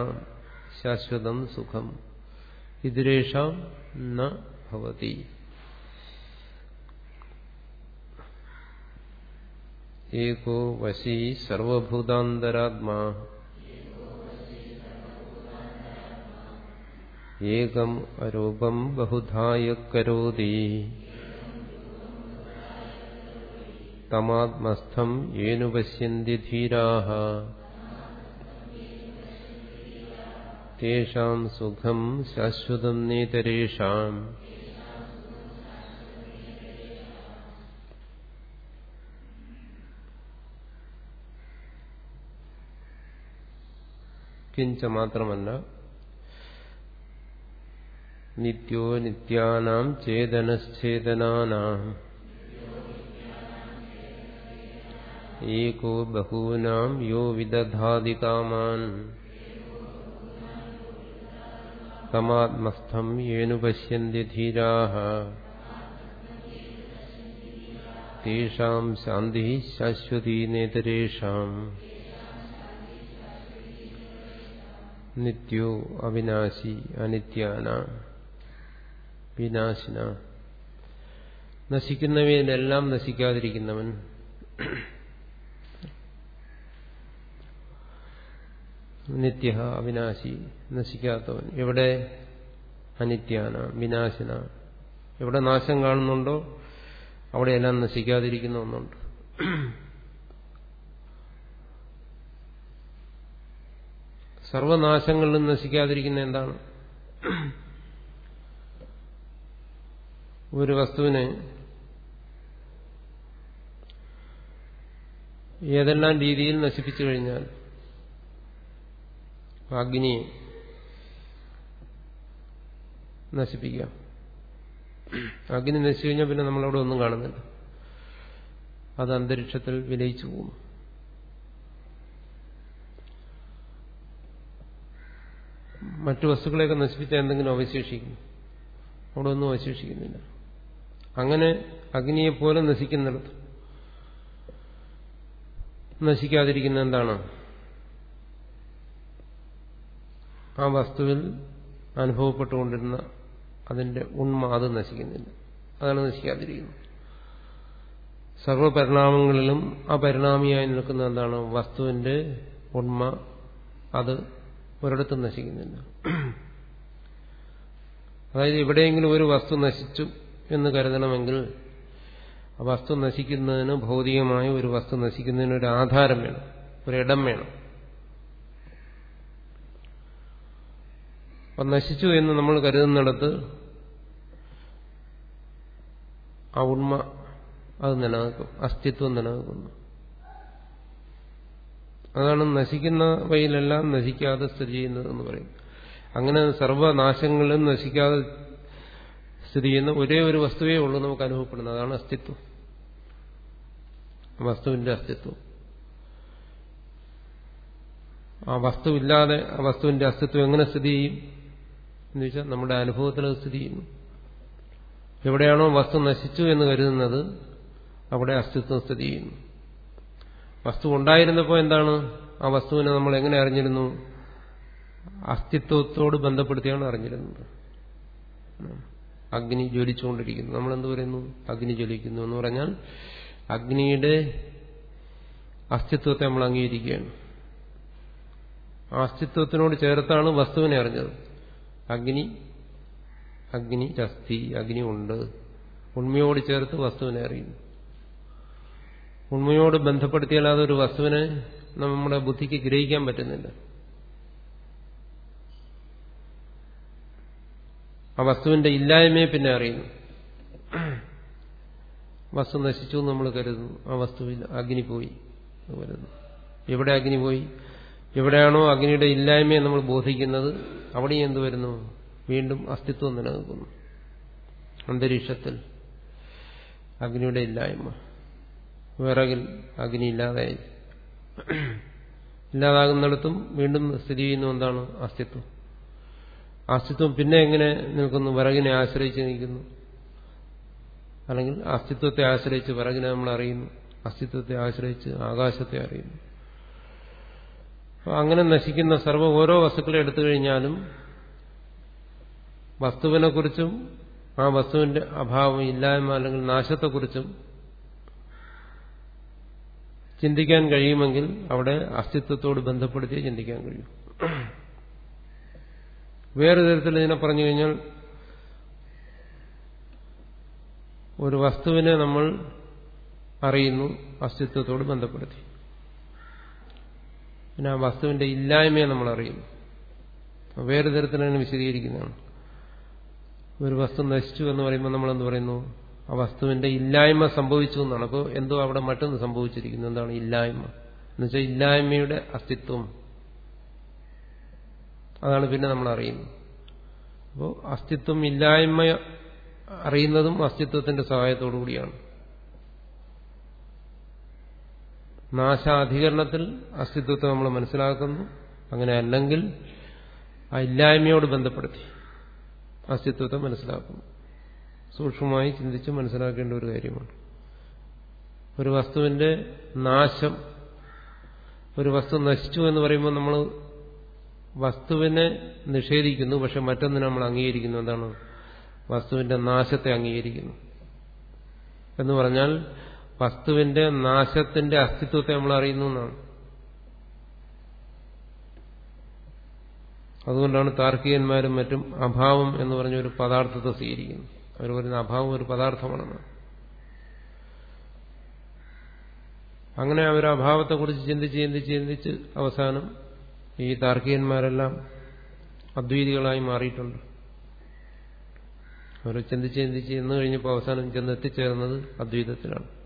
ശാശ്വതം സുഖം ഇതിരേഷാം ന ഭവതി ഏകോ വശി സർവഭൂതാന്തരാത്മാ ഏകം അരൂപം ബഹുധായ കരോതി തമാത്മസ്ഥം യേനു പശ്യന്തി ധീരാഹ തേഷാം സുഖം ശാശ്വതം നേതരേഷാം കിഞ്ച മാത്രമല്ല നിത്യോ നിത്യാനാം ചേതനശ്ചേതനാനാം ഏകോ ബഹൂനാം യോ വിദധാതി കാമാൻ തമാത്മസ്ഥം യേനു പശ്യന്തി ധീരാഹ നിത്യോ അവിനാശി അനിത്യാന. വിനാശിന. നശിക്കുന്നവയിലെല്ലാം നശിക്കാതിരിക്കുന്നവൻ. നിത്യ അവിനാശി നശിക്കാത്തവൻ. എവിടെ? അനിത്യാന വിനാശന. എവിടെ നാശം കാണുന്നുണ്ടോ അവിടെയെല്ലാം നശിക്കാതിരിക്കുന്ന ഒന്നുണ്ട്. സർവനാശങ്ങളിലും നശിക്കാതിരിക്കുന്ന എന്താണ്? ഒരു വസ്തുവിനെ ഏതെല്ലാം രീതിയിൽ നശിപ്പിച്ചു കഴിഞ്ഞാൽ അഗ്നിയെ നശിപ്പിക്കുക അഗ്നി നശിച്ചു കഴിഞ്ഞാൽ പിന്നെ നമ്മളവിടെ ഒന്നും കാണുന്നില്ല. അത് അന്തരീക്ഷത്തിൽ വിലയിച്ചു പോകും. മറ്റു വസ്തുക്കളെയൊക്കെ നശിപ്പിച്ചാൽ എന്തെങ്കിലും അവശേഷിക്കും അവിടെ ഒന്നും അവശേഷിക്കുന്നില്ല. അങ്ങനെ അഗ്നിയെപ്പോലെ നശിക്കുന്നിടത്ത് നശിക്കാതിരിക്കുന്ന എന്താണ്? ആ വസ്തുവിൽ അനുഭവപ്പെട്ടുകൊണ്ടിരുന്ന അതിന്റെ ഉണ്മ അത് നശിക്കുന്നില്ല. അതാണ് നശിക്കാതിരിക്കുന്നത് സർവപരിണാമങ്ങളിലും ആ പരിണാമിയായി നിൽക്കുന്ന എന്താണ്? വസ്തുവിന്റെ ഉണ്മ അത് ഒരിടത്തും നശിക്കുന്നില്ല. അതായത് എവിടെയെങ്കിലും ഒരു വസ്തു നശിച്ചു എന്ന് കരുതണമെങ്കിൽ ആ വസ്തു നശിക്കുന്നതിന് ഭൗതികമായ ഒരു വസ്തു നശിക്കുന്നതിന് ഒരു ആധാരം വേണം ഒരിടം വേണം. അപ്പം നശിച്ചു എന്ന് നമ്മൾ കരുതുന്നിടത്ത് ആ ഉണ്മ അത് നിലനിൽക്കും അസ്തിത്വം നിലനിൽക്കുന്നു. അതാണ് നശിക്കുന്നവയിലെല്ലാം നശിക്കാതെ സ്ഥിതി ചെയ്യുന്നത് എന്ന് പറയും. അങ്ങനെ സർവനാശങ്ങളിലും നശിക്കാതെ സ്ഥിതി ചെയ്യുന്ന ഒരേ ഒരു വസ്തുവേ ഉള്ളൂ നമുക്ക് അനുഭവപ്പെടുന്നത്. അതാണ് അസ്തിത്വം. വസ്തുവിന്റെ അസ്തിത്വം. ആ വസ്തുവില്ലാതെ ആ വസ്തുവിന്റെ അസ്തിത്വം എങ്ങനെ സ്ഥിതി ചെയ്യും? എന്ന് വെച്ചാൽ നമ്മുടെ അനുഭവത്തിൽ സ്ഥിതി ചെയ്യുന്നു. എവിടെയാണോ വസ്തു നശിച്ചു എന്ന് കരുതുന്നത് അവിടെ അസ്തിത്വം സ്ഥിതി ചെയ്യുന്നു. വസ്തു ഉണ്ടായിരുന്നപ്പോൾ എന്താണ്? ആ വസ്തുവിനെ നമ്മൾ എങ്ങനെ അറിഞ്ഞിരുന്നു? അസ്തിത്വത്തോട് ബന്ധപ്പെടുത്തിയാണ് അറിഞ്ഞിരുന്നത്. അഗ്നി ജ്വലിച്ചുകൊണ്ടിരിക്കുന്നു. നമ്മൾ എന്ത് പറയുന്നു? അഗ്നി ജ്വലിക്കുന്നു എന്ന് പറഞ്ഞാൽ അഗ്നിയുടെ അസ്തിത്വത്തെ നമ്മൾ അംഗീകരിക്കുകയാണ്. ആ അസ്തിത്വത്തിനോട് ചേർത്താണ് വസ്തുവിനെ അറിഞ്ഞത്. അഗ്നി അഗ്നി അസ്ഥി അഗ്നി ഉണ്ട്. ഉണ്മയോട് ചേർത്ത് വസ്തുവിനെ അറിയുന്നു. ഉണ്മയോട് ബന്ധപ്പെടുത്തിയാൽ അതൊരു വസ്തുവിനെ നമ്മുടെ ബുദ്ധിക്ക് ഗ്രഹിക്കാൻ പറ്റുന്നില്ല. ആ വസ്തുവിന്റെ ഇല്ലായ്മയെ പിന്നെ അറിയുന്നു. വസ്തു നശിച്ചു നമ്മൾ കരുതുന്നു. ആ വസ്തുവിൽ അഗ്നി പോയി കരുതുന്നു. എവിടെ അഗ്നി പോയി? എവിടെയാണോ അഗ്നിയുടെ ഇല്ലായ്മയെ നമ്മൾ ബോധിക്കുന്നത് അവിടെ എന്ത് വരുന്നു? വീണ്ടും അസ്തിത്വം നിലനിൽക്കുന്നു. അന്തരീക്ഷത്തിൽ അഗ്നിയുടെ ഇല്ലായ്മ. വിറകിൽ അഗ്നി ഇല്ലാതെ ഇല്ലാതാകുന്നിടത്തും വീണ്ടും സ്ഥിതി ചെയ്യുന്നു എന്താണ്? അസ്തിത്വം. അസ്തിത്വം പിന്നെ എങ്ങനെ നിൽക്കുന്നു? വിറകിനെ ആശ്രയിച്ച് നിൽക്കുന്നു. അല്ലെങ്കിൽ അസ്തിത്വത്തെ ആശ്രയിച്ച് വിറകിനെ നമ്മൾ അറിയുന്നു. അസ്തിത്വത്തെ ആശ്രയിച്ച് ആകാശത്തെ അറിയുന്നു. അങ്ങനെ നശിക്കുന്ന സർവ ഓരോ വസ്തുക്കളെ എടുത്തു കഴിഞ്ഞാലും വസ്തുവിനെക്കുറിച്ചും ആ വസ്തുവിന്റെ അഭാവം ഇല്ലായ്മ അല്ലെങ്കിൽ നാശത്തെക്കുറിച്ചും ചിന്തിക്കാൻ കഴിയുമെങ്കിൽ അവിടെ അസ്തിത്വത്തോട് ബന്ധപ്പെടുത്തി ചിന്തിക്കാൻ കഴിയും. വേറെ തരത്തിൽ ഇതിനെ പറഞ്ഞു കഴിഞ്ഞാൽ ഒരു വസ്തുവിനെ നമ്മൾ അറിയുന്നു അസ്തിത്വത്തോട് ബന്ധപ്പെടുത്തി. പിന്നെ ആ വസ്തുവിന്റെ ഇല്ലായ്മയെ നമ്മൾ അറിയുന്നു വേറെ തരത്തിലാണ് വിശദീകരിക്കുന്നതാണ്. ഒരു വസ്തു നശിച്ചു എന്ന് പറയുമ്പോൾ നമ്മൾ എന്ത് പറയുന്നു? ആ വസ്തുവിന്റെ ഇല്ലായ്മ സംഭവിച്ചു എന്നാണ്. അപ്പോൾ എന്തോ അവിടെ മറ്റൊന്ന് സംഭവിച്ചിരിക്കുന്നു. എന്താണ് ഇല്ലായ്മ? എന്നുവെച്ചാൽ ഇല്ലായ്മയുടെ അസ്തിത്വം. അതാണ് പിന്നെ നമ്മൾ അറിയുന്നത് അപ്പോൾ അസ്തിത്വം ഇല്ലായ്മ അറിയുന്നതും അസ്തിത്വത്തിന്റെ സഹായത്തോടു കൂടിയാണ്. നാശാധികരണത്തിൽ അസ്തിത്വത്തെ നമ്മൾ മനസ്സിലാക്കുന്നു. അങ്ങനെ അല്ലെങ്കിൽ ആ ഇല്ലായ്മയോട് ബന്ധപ്പെടുത്തി അസ്തിത്വത്തെ മനസ്സിലാക്കുന്നു. സൂക്ഷ്മമായി ചിന്തിച്ച് മനസ്സിലാക്കേണ്ട ഒരു കാര്യമാണ്. ഒരു വസ്തുവിന്റെ നാശം ഒരു വസ്തു നശിച്ചു എന്ന് പറയുമ്പോൾ നമ്മൾ വസ്തുവിനെ നിഷേധിക്കുന്നു പക്ഷെ മറ്റൊന്നിനെ നമ്മൾ അംഗീകരിക്കുന്നു. എന്താണ്? വസ്തുവിന്റെ നാശത്തെ അംഗീകരിക്കുന്നു. എന്ന് പറഞ്ഞാൽ വസ്തുവിന്റെ നാശത്തിന്റെ അസ്തിത്വത്തെ നമ്മൾ അറിയുന്നു എന്നാണ്. അതുകൊണ്ടാണ് താർക്കികന്മാരും മറ്റും അഭാവം എന്ന് പറഞ്ഞ ഒരു പദാർത്ഥത്തെ സ്വീകരിക്കുന്നത്. അവർ പറയുന്ന അഭാവം ഒരു പദാർത്ഥമാണെന്ന്. അങ്ങനെ അവർ അഭാവത്തെക്കുറിച്ച് ചിന്തിച്ച് ചിന്തിച്ച് ചിന്തിച്ച് അവസാനം ഈ താർക്കികന്മാരെല്ലാം അദ്വൈതികളായി മാറിയിട്ടുണ്ട്. അവർ ചിന്തിച്ച് ചിന്തിച്ച് ചെന്ന് കഴിഞ്ഞപ്പോൾ അവസാനം ചെന്ന് എത്തിച്ചേർന്നത് അദ്വൈതത്തിലാണ്.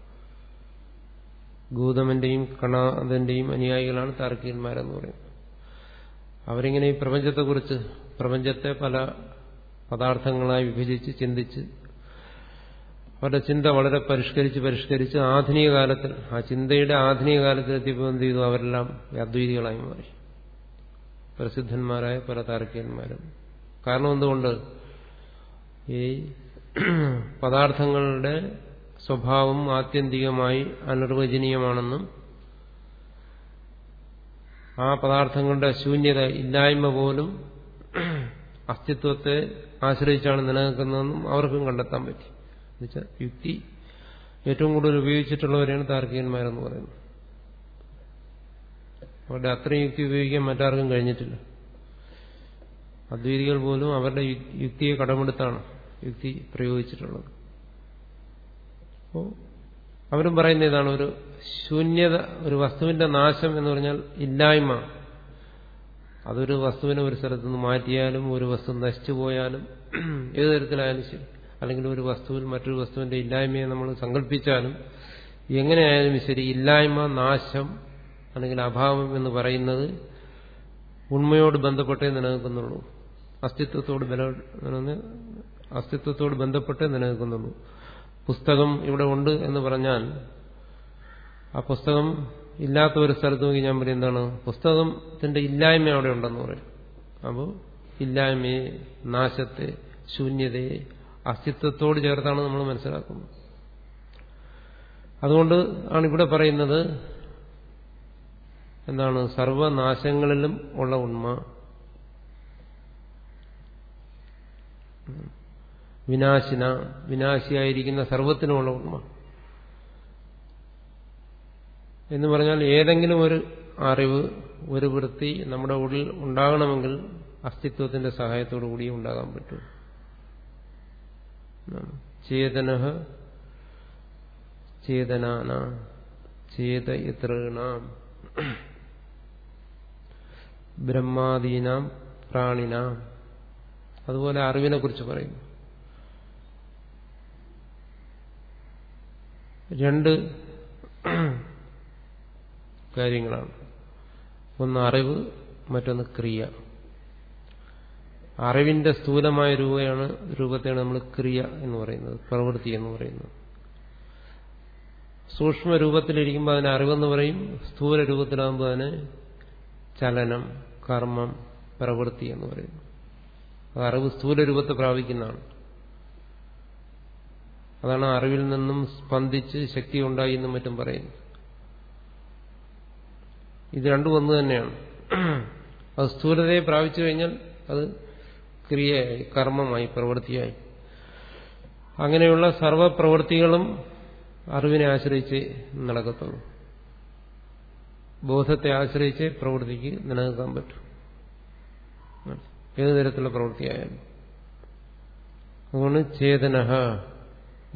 ഗൗതമന്റെയും കണാദന്റെയും അനുയായികളാണ് താർക്കികന്മാരെന്ന് പറയുന്നത്. അവരിങ്ങനെ ഈ പ്രപഞ്ചത്തെക്കുറിച്ച് പ്രപഞ്ചത്തെ പല പദാർത്ഥങ്ങളായി വിഭജിച്ച് ചിന്തിച്ച് അവരുടെ ചിന്ത വളരെ പരിഷ്കരിച്ച് പരിഷ്കരിച്ച് ആധുനിക കാലത്തിൽ ആ ചിന്തയുടെ ആധുനിക കാലത്തിൽ എത്തിയപ്പോൾ എന്ത് ചെയ്തു? അവരെല്ലാം അദ്വൈതികളായി മാറി. പ്രസിദ്ധന്മാരായ പല താരക്കന്മാരും കാരണം എന്തുകൊണ്ട്? ഈ പദാർത്ഥങ്ങളുടെ സ്വഭാവം ആത്യന്തികമായി അനിർവചനീയമാണെന്നും ആ പദാർത്ഥങ്ങളുടെ ശൂന്യത ഇല്ലായ്മ പോലും അസ്തിത്വത്തെ ആശ്രയിച്ചാണ് നിലനിൽക്കുന്നതെന്നും അവർക്കും കണ്ടെത്താൻ പറ്റി. എന്നുവെച്ചാൽ യുക്തി ഏറ്റവും കൂടുതൽ ഉപയോഗിച്ചിട്ടുള്ളവരെയാണ് താർക്കികന്മാരെന്ന് പറയുന്നത്. അവരുടെ അത്രയും യുക്തി ഉപയോഗിക്കാൻ മറ്റാർക്കും കഴിഞ്ഞിട്ടില്ല. അദ്വൈതികൾ പോലും അവരുടെ യുക്തിയെ കടമെടുത്താണ് യുക്തി പ്രയോഗിച്ചിട്ടുള്ളത്. അപ്പോൾ അവരും പറയുന്ന ഇതാണ് ഒരു ശൂന്യത ഒരു വസ്തുവിന്റെ നാശം എന്ന് പറഞ്ഞാൽ ഇല്ലായ്മ. അതൊരു വസ്തുവിനെ ഒരു സ്ഥലത്ത് നിന്ന് മാറ്റിയാലും ഒരു വസ്തു നശിച്ചു പോയാലും ഏത് തരത്തിലായാലും ശരി. അല്ലെങ്കിൽ ഒരു വസ്തുവിൽ മറ്റൊരു വസ്തുവിന്റെ ഇല്ലായ്മയെ നമ്മൾ സങ്കല്പിച്ചാലും എങ്ങനെയായാലും ശരി ഇല്ലായ്മ നാശം അല്ലെങ്കിൽ അഭാവം എന്ന് പറയുന്നത് ഉണ്മയോട് ബന്ധപ്പെട്ടേ നിലനിൽക്കുന്നുള്ളൂ. അസ്തിത്വത്തോട് അസ്തിത്വത്തോട് ബന്ധപ്പെട്ടേ നിലനിൽക്കുന്നുള്ളൂ. പുസ്തകം ഇവിടെ ഉണ്ട് എന്ന് പറഞ്ഞാൽ ആ പുസ്തകം ഇല്ലാത്ത ഒരു സ്ഥലത്ത് നോക്കി ഞാൻ പറയും എന്താണ്? പുസ്തകത്തിന്റെ ഇല്ലായ്മ അവിടെ ഉണ്ടെന്ന് പറയും. അപ്പോൾ ഇല്ലായ്മയെ നാശത്തെ ശൂന്യതയെ അസ്തിത്വത്തോട് ചേർത്താണ് നമ്മൾ മനസ്സിലാക്കുന്നത്. അതുകൊണ്ട് ആണ് ഇവിടെ പറയുന്നത് എന്താണ്? സർവനാശങ്ങളിലും ഉള്ള ഉണ്മ. വിനാശിന വിനാശിയായിരിക്കുന്ന സർവത്തിനുമുള്ള ഉണ്മ എന്ന് പറഞ്ഞാൽ ഏതെങ്കിലും ഒരു അറിവ് ഒരു വൃത്തി നമ്മുടെ ഉള്ളിൽ ഉണ്ടാകണമെങ്കിൽ അസ്തിത്വത്തിന്റെ സഹായത്തോടു കൂടി ഉണ്ടാകാൻ പറ്റും. ചേതന ചേതനാന ചേതയതൃണാം. ബ്രഹ്മാദീനാം പ്രാണിനാം. അതുപോലെ അറിവിനെ കുറിച്ച് പറയുന്നു. രണ്ട് കാര്യങ്ങളാണ്. ഒന്ന് അറിവ് മറ്റൊന്ന് ക്രിയ. അറിവിന്റെ സ്ഥൂലമായ രൂപയാണ് രൂപത്തെയാണ് നമ്മൾ ക്രിയ എന്ന് പറയുന്നത് പ്രവൃത്തി എന്ന് പറയുന്നത്. സൂക്ഷ്മ രൂപത്തിലിരിക്കുമ്പോൾ അതിന് അറിവെന്ന് പറയും സ്ഥൂല രൂപത്തിലാകുമ്പോൾ അതിന് ചലനം കർമ്മം പ്രവൃത്തി എന്ന് പറയുന്നു അറിവ് സ്ഥൂല രൂപത്തെ പ്രാപിക്കുന്നതാണ്. അതാണ് അറിവിൽ നിന്നും സ്പന്ദിച്ച് ശക്തി ഉണ്ടായി എന്നും മറ്റും പറയുന്നു. ഇത് രണ്ടും ഒന്ന് തന്നെയാണ്. അത് സ്ഥൂലതയെ പ്രാപിച്ചു കഴിഞ്ഞാൽ അത് ക്രിയയായി കർമ്മമായി പ്രവൃത്തിയായി. അങ്ങനെയുള്ള സർവപ്രവൃത്തികളും അറിവിനെ ആശ്രയിച്ച് നടക്കത്തുള്ളൂ. ബോധത്തെ ആശ്രയിച്ച് പ്രവൃത്തിക്ക് നിലനിൽക്കാൻ പറ്റും. ഏതു തരത്തിലുള്ള പ്രവൃത്തിയായാലും. അതുകൊണ്ട് ചേതന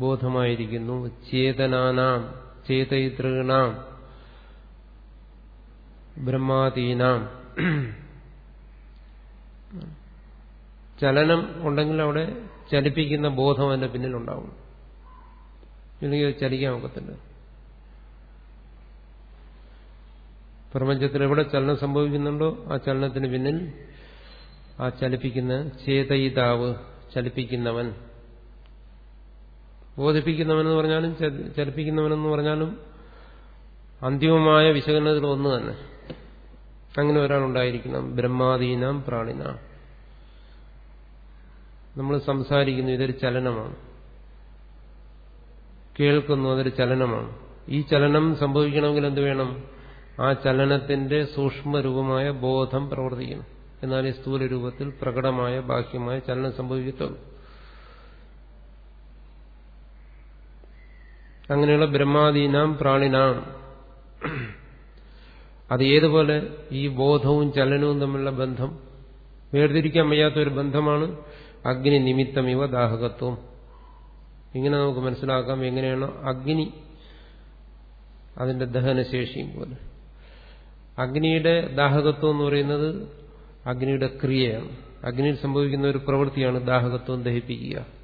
ബോധമായിരിക്കുന്നു. ചേതനാനാം ചേതൈതൃണാം ബ്രഹ്മാദീനാം. ചലനം ഉണ്ടെങ്കിൽ അവിടെ ചലിപ്പിക്കുന്ന ബോധം അതിന്റെ പിന്നിലുണ്ടാവും. ഇല്ലെങ്കിൽ അത് ചലിക്കാൻ ഒക്കത്തില്ല. പ്രപഞ്ചത്തിൽ എവിടെ ചലനം സംഭവിക്കുന്നുണ്ടോ ആ ചലനത്തിന് പിന്നിൽ ആ ചലിപ്പിക്കുന്ന ചേതയിതാവ് ചലിപ്പിക്കുന്നവൻ. ബോധിപ്പിക്കുന്നവനെന്ന് പറഞ്ഞാലും ചലിപ്പിക്കുന്നവനെന്ന് പറഞ്ഞാലും അന്തിമമായ വിശകലനത്തിൽ ഒന്ന് തന്നെ. അങ്ങനെ ഒരാളുണ്ടായിരിക്കണം. ബ്രഹ്മാദീനാം പ്രാണിന. നമ്മൾ സംസാരിക്കുന്നു ഇതൊരു ചലനമാണ്. കേൾക്കുന്നു അതൊരു ചലനമാണ്. ഈ ചലനം സംഭവിക്കണമെങ്കിൽ എന്ത് വേണം? ആ ചലനത്തിന്റെ സൂക്ഷ്മരൂപമായ ബോധം പ്രവർത്തിക്കണം. എന്നാൽ ഈ സ്ഥൂല രൂപത്തിൽ പ്രകടമായ ബാഹ്യമായ ചലനം സംഭവിക്കത്തുള്ളൂ. അങ്ങനെയുള്ള ബ്രഹ്മാദീനാം പ്രാണിനാം. അത് ഏതുപോലെ? ഈ ബോധവും ചലനവും തമ്മിലുള്ള ബന്ധം. വേർതിരിക്കാൻ വയ്യാത്ത ഒരു ബന്ധമാണ് അഗ്നി നിമിത്തം ഇവ ദാഹകത്വം. ഇങ്ങനെ നമുക്ക് മനസ്സിലാക്കാം എങ്ങനെയാണ് അഗ്നി അതിന്റെ ദഹനശേഷിയും പോലെ. അഗ്നിയുടെ ദാഹകത്വം എന്ന് പറയുന്നത് അഗ്നിയുടെ ക്രിയയാണ്. അഗ്നിയിൽ സംഭവിക്കുന്ന ഒരു പ്രവൃത്തിയാണ് ദാഹകത്വം ദഹിപ്പിക്കുക.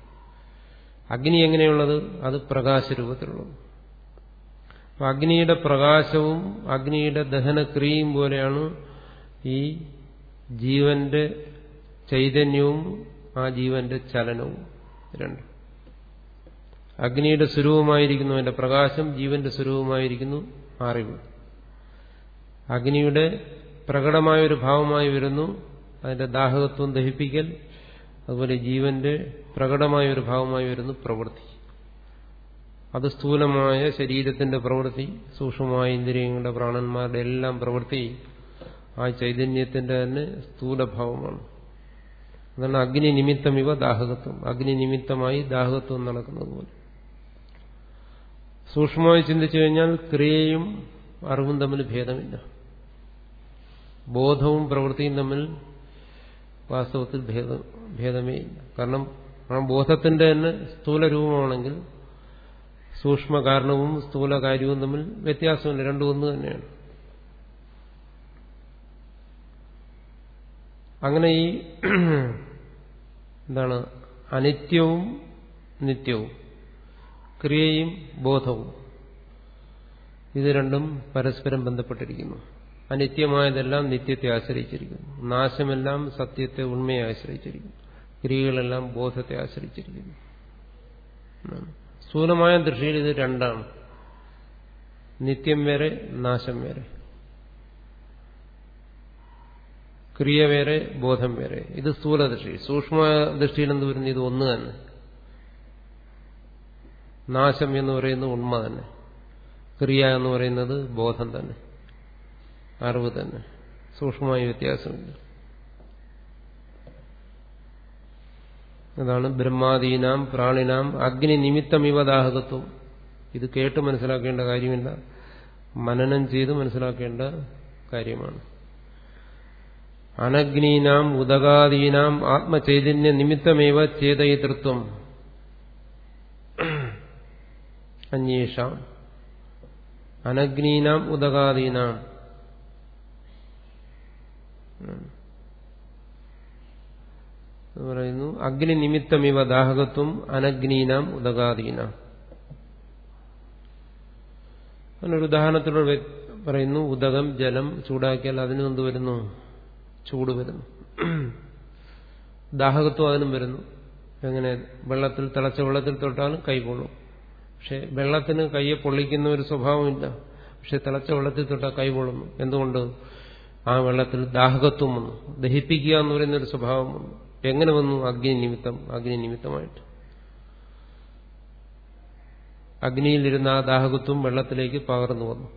അഗ്നി എങ്ങനെയുള്ളത്? അത് പ്രകാശരൂപത്തിലുള്ളത്. അപ്പൊ അഗ്നിയുടെ പ്രകാശവും അഗ്നിയുടെ ദഹനക്രിയയും പോലെയാണ് ഈ ജീവന്റെ ചൈതന്യവും ആ ജീവന്റെ ചലനവും രണ്ട്. അഗ്നിയുടെ സ്വരൂപമായിരിക്കുന്നു അതിന്റെ പ്രകാശം ജീവന്റെ സ്വരൂപമായിരിക്കുന്നു അറിവ്. അഗ്നിയുടെ പ്രകടമായ ഒരു ഭാവമായി വരുന്നു അതിന്റെ ദാഹകത്വം ദഹിപ്പിക്കൽ അതുപോലെ ജീവന്റെ പ്രകടമായ ഒരു ഭാവമായി വരുന്നു പ്രവൃത്തി. അത് സ്ഥൂലമായ ശരീരത്തിന്റെ പ്രവൃത്തി സൂക്ഷ്മമായ ഇന്ദ്രിയങ്ങളുടെ പ്രാണന്മാരുടെ എല്ലാം പ്രവൃത്തി ആ ചൈതന്യത്തിന്റെ തന്നെ സ്ഥൂലഭാവമാണ്. അതാണ് അഗ്നി നിമിത്തം ഇവ ദാഹകത്വം. അഗ്നി നിമിത്തമായി ദാഹകത്വം നടക്കുന്നത് പോലെ. സൂക്ഷ്മമായി ചിന്തിച്ചു കഴിഞ്ഞാൽ ക്രിയയും അറിവും തമ്മിൽ ഭേദമില്ല. ബോധവും പ്രവൃത്തിയും തമ്മിൽ വാസ്തവത്തിൽ ഭേദം ഭേദമേ ഇല്ല. കാരണം ആ ബോധത്തിന്റെ തന്നെ സ്ഥൂല രൂപമാണെങ്കിൽ സൂക്ഷ്മ കാരണവും സ്ഥൂല കാര്യവും തമ്മിൽ വ്യത്യാസമില്ല. രണ്ടും ഒന്ന് തന്നെയാണ്. അങ്ങനെ ഈ എന്താണ് അനിത്യവും നിത്യവും ക്രിയയും ബോധവും ഇത് രണ്ടും പരസ്പരം ബന്ധപ്പെട്ടിരിക്കുന്നു. അനിത്യമായതെല്ലാം നിത്യത്തെ ആശ്രയിച്ചിരിക്കുന്നു. നാശമെല്ലാം സത്യത്തെ ഉണ്മയെ ആശ്രയിച്ചിരിക്കുന്നു. ക്രിയകളെല്ലാം ബോധത്തെ ആശ്രയിച്ചിരിക്കുന്നു. സ്ഥൂലമായ ദൃഷ്ടിയിൽ ഇത് രണ്ടാണ്. നിത്യം വേറെ നാശം വേറെ. ക്രിയ വേറെ ബോധം വേറെ. ഇത് സ്ഥൂല ദൃഷ്ടി. സൂക്ഷ്മ ദൃഷ്ടിയിൽ എന്ത് വരുന്നു ഇത് ഒന്ന് തന്നെ. നാശം എന്ന് പറയുന്നത് ഉണ്മ തന്നെ. ക്രിയ എന്ന് പറയുന്നത് ബോധം തന്നെ. അറിവ് തന്നെ. സൂക്ഷ്മമായ വ്യത്യാസമില്ല. അതാണ് ബ്രഹ്മാദീനാം പ്രാണിനാം അഗ്നി നിമിത്തമിവ ദാഹകത്വം. ഇത് കേട്ട് മനസ്സിലാക്കേണ്ട കാര്യമില്ല. മനനം ചെയ്ത് മനസ്സിലാക്കേണ്ട കാര്യമാണ്. അനഗ്നീനാം ഉദകാദീനാം ആത്മചൈതന്യ നിമിത്തമേവ ചേതയിതൃത്വം. അന്വേഷാം അനഗ്നീനാം ഉദകാദീനാം. പറയുന്നു അഗ്നി നിമിത്തമിവ ദാഹകത്വം അനഗ്നീനാം ഉദകാദീന അങ്ങനൊരു ഉദാഹരണത്തിലൂടെ പറയുന്നു ഉദകം ജലം ചൂടാക്കിയാൽ അതിന് എന്ത് വരുന്നു? ചൂട് വരുന്നു. ദാഹകത്വം അതിനും വരുന്നു. എങ്ങനെ? വെള്ളത്തിൽ തിളച്ച വെള്ളത്തിൽ തൊട്ടാലും കൈ പൊള്ളും. പക്ഷെ വെള്ളത്തിന് കയ്യെ പൊള്ളിക്കുന്ന ഒരു സ്വഭാവമില്ല. പക്ഷെ തിളച്ച വെള്ളത്തിൽ തൊട്ടാൽ കൈ പൊള്ളുന്നു. എന്തുകൊണ്ട്? ആ വെള്ളത്തിൽ ദാഹകത്വം വന്നു. ദഹിപ്പിക്കുക എന്ന് പറയുന്ന ഒരു സ്വഭാവം വന്നു. എങ്ങനെ വന്നു? അഗ്നി നിമിത്തം അഗ്നി നിമിത്തമായിട്ട് അഗ്നിയിലിരുന്ന ആ ദാഹകത്വം വെള്ളത്തിലേക്ക് പകർന്നു വന്നു.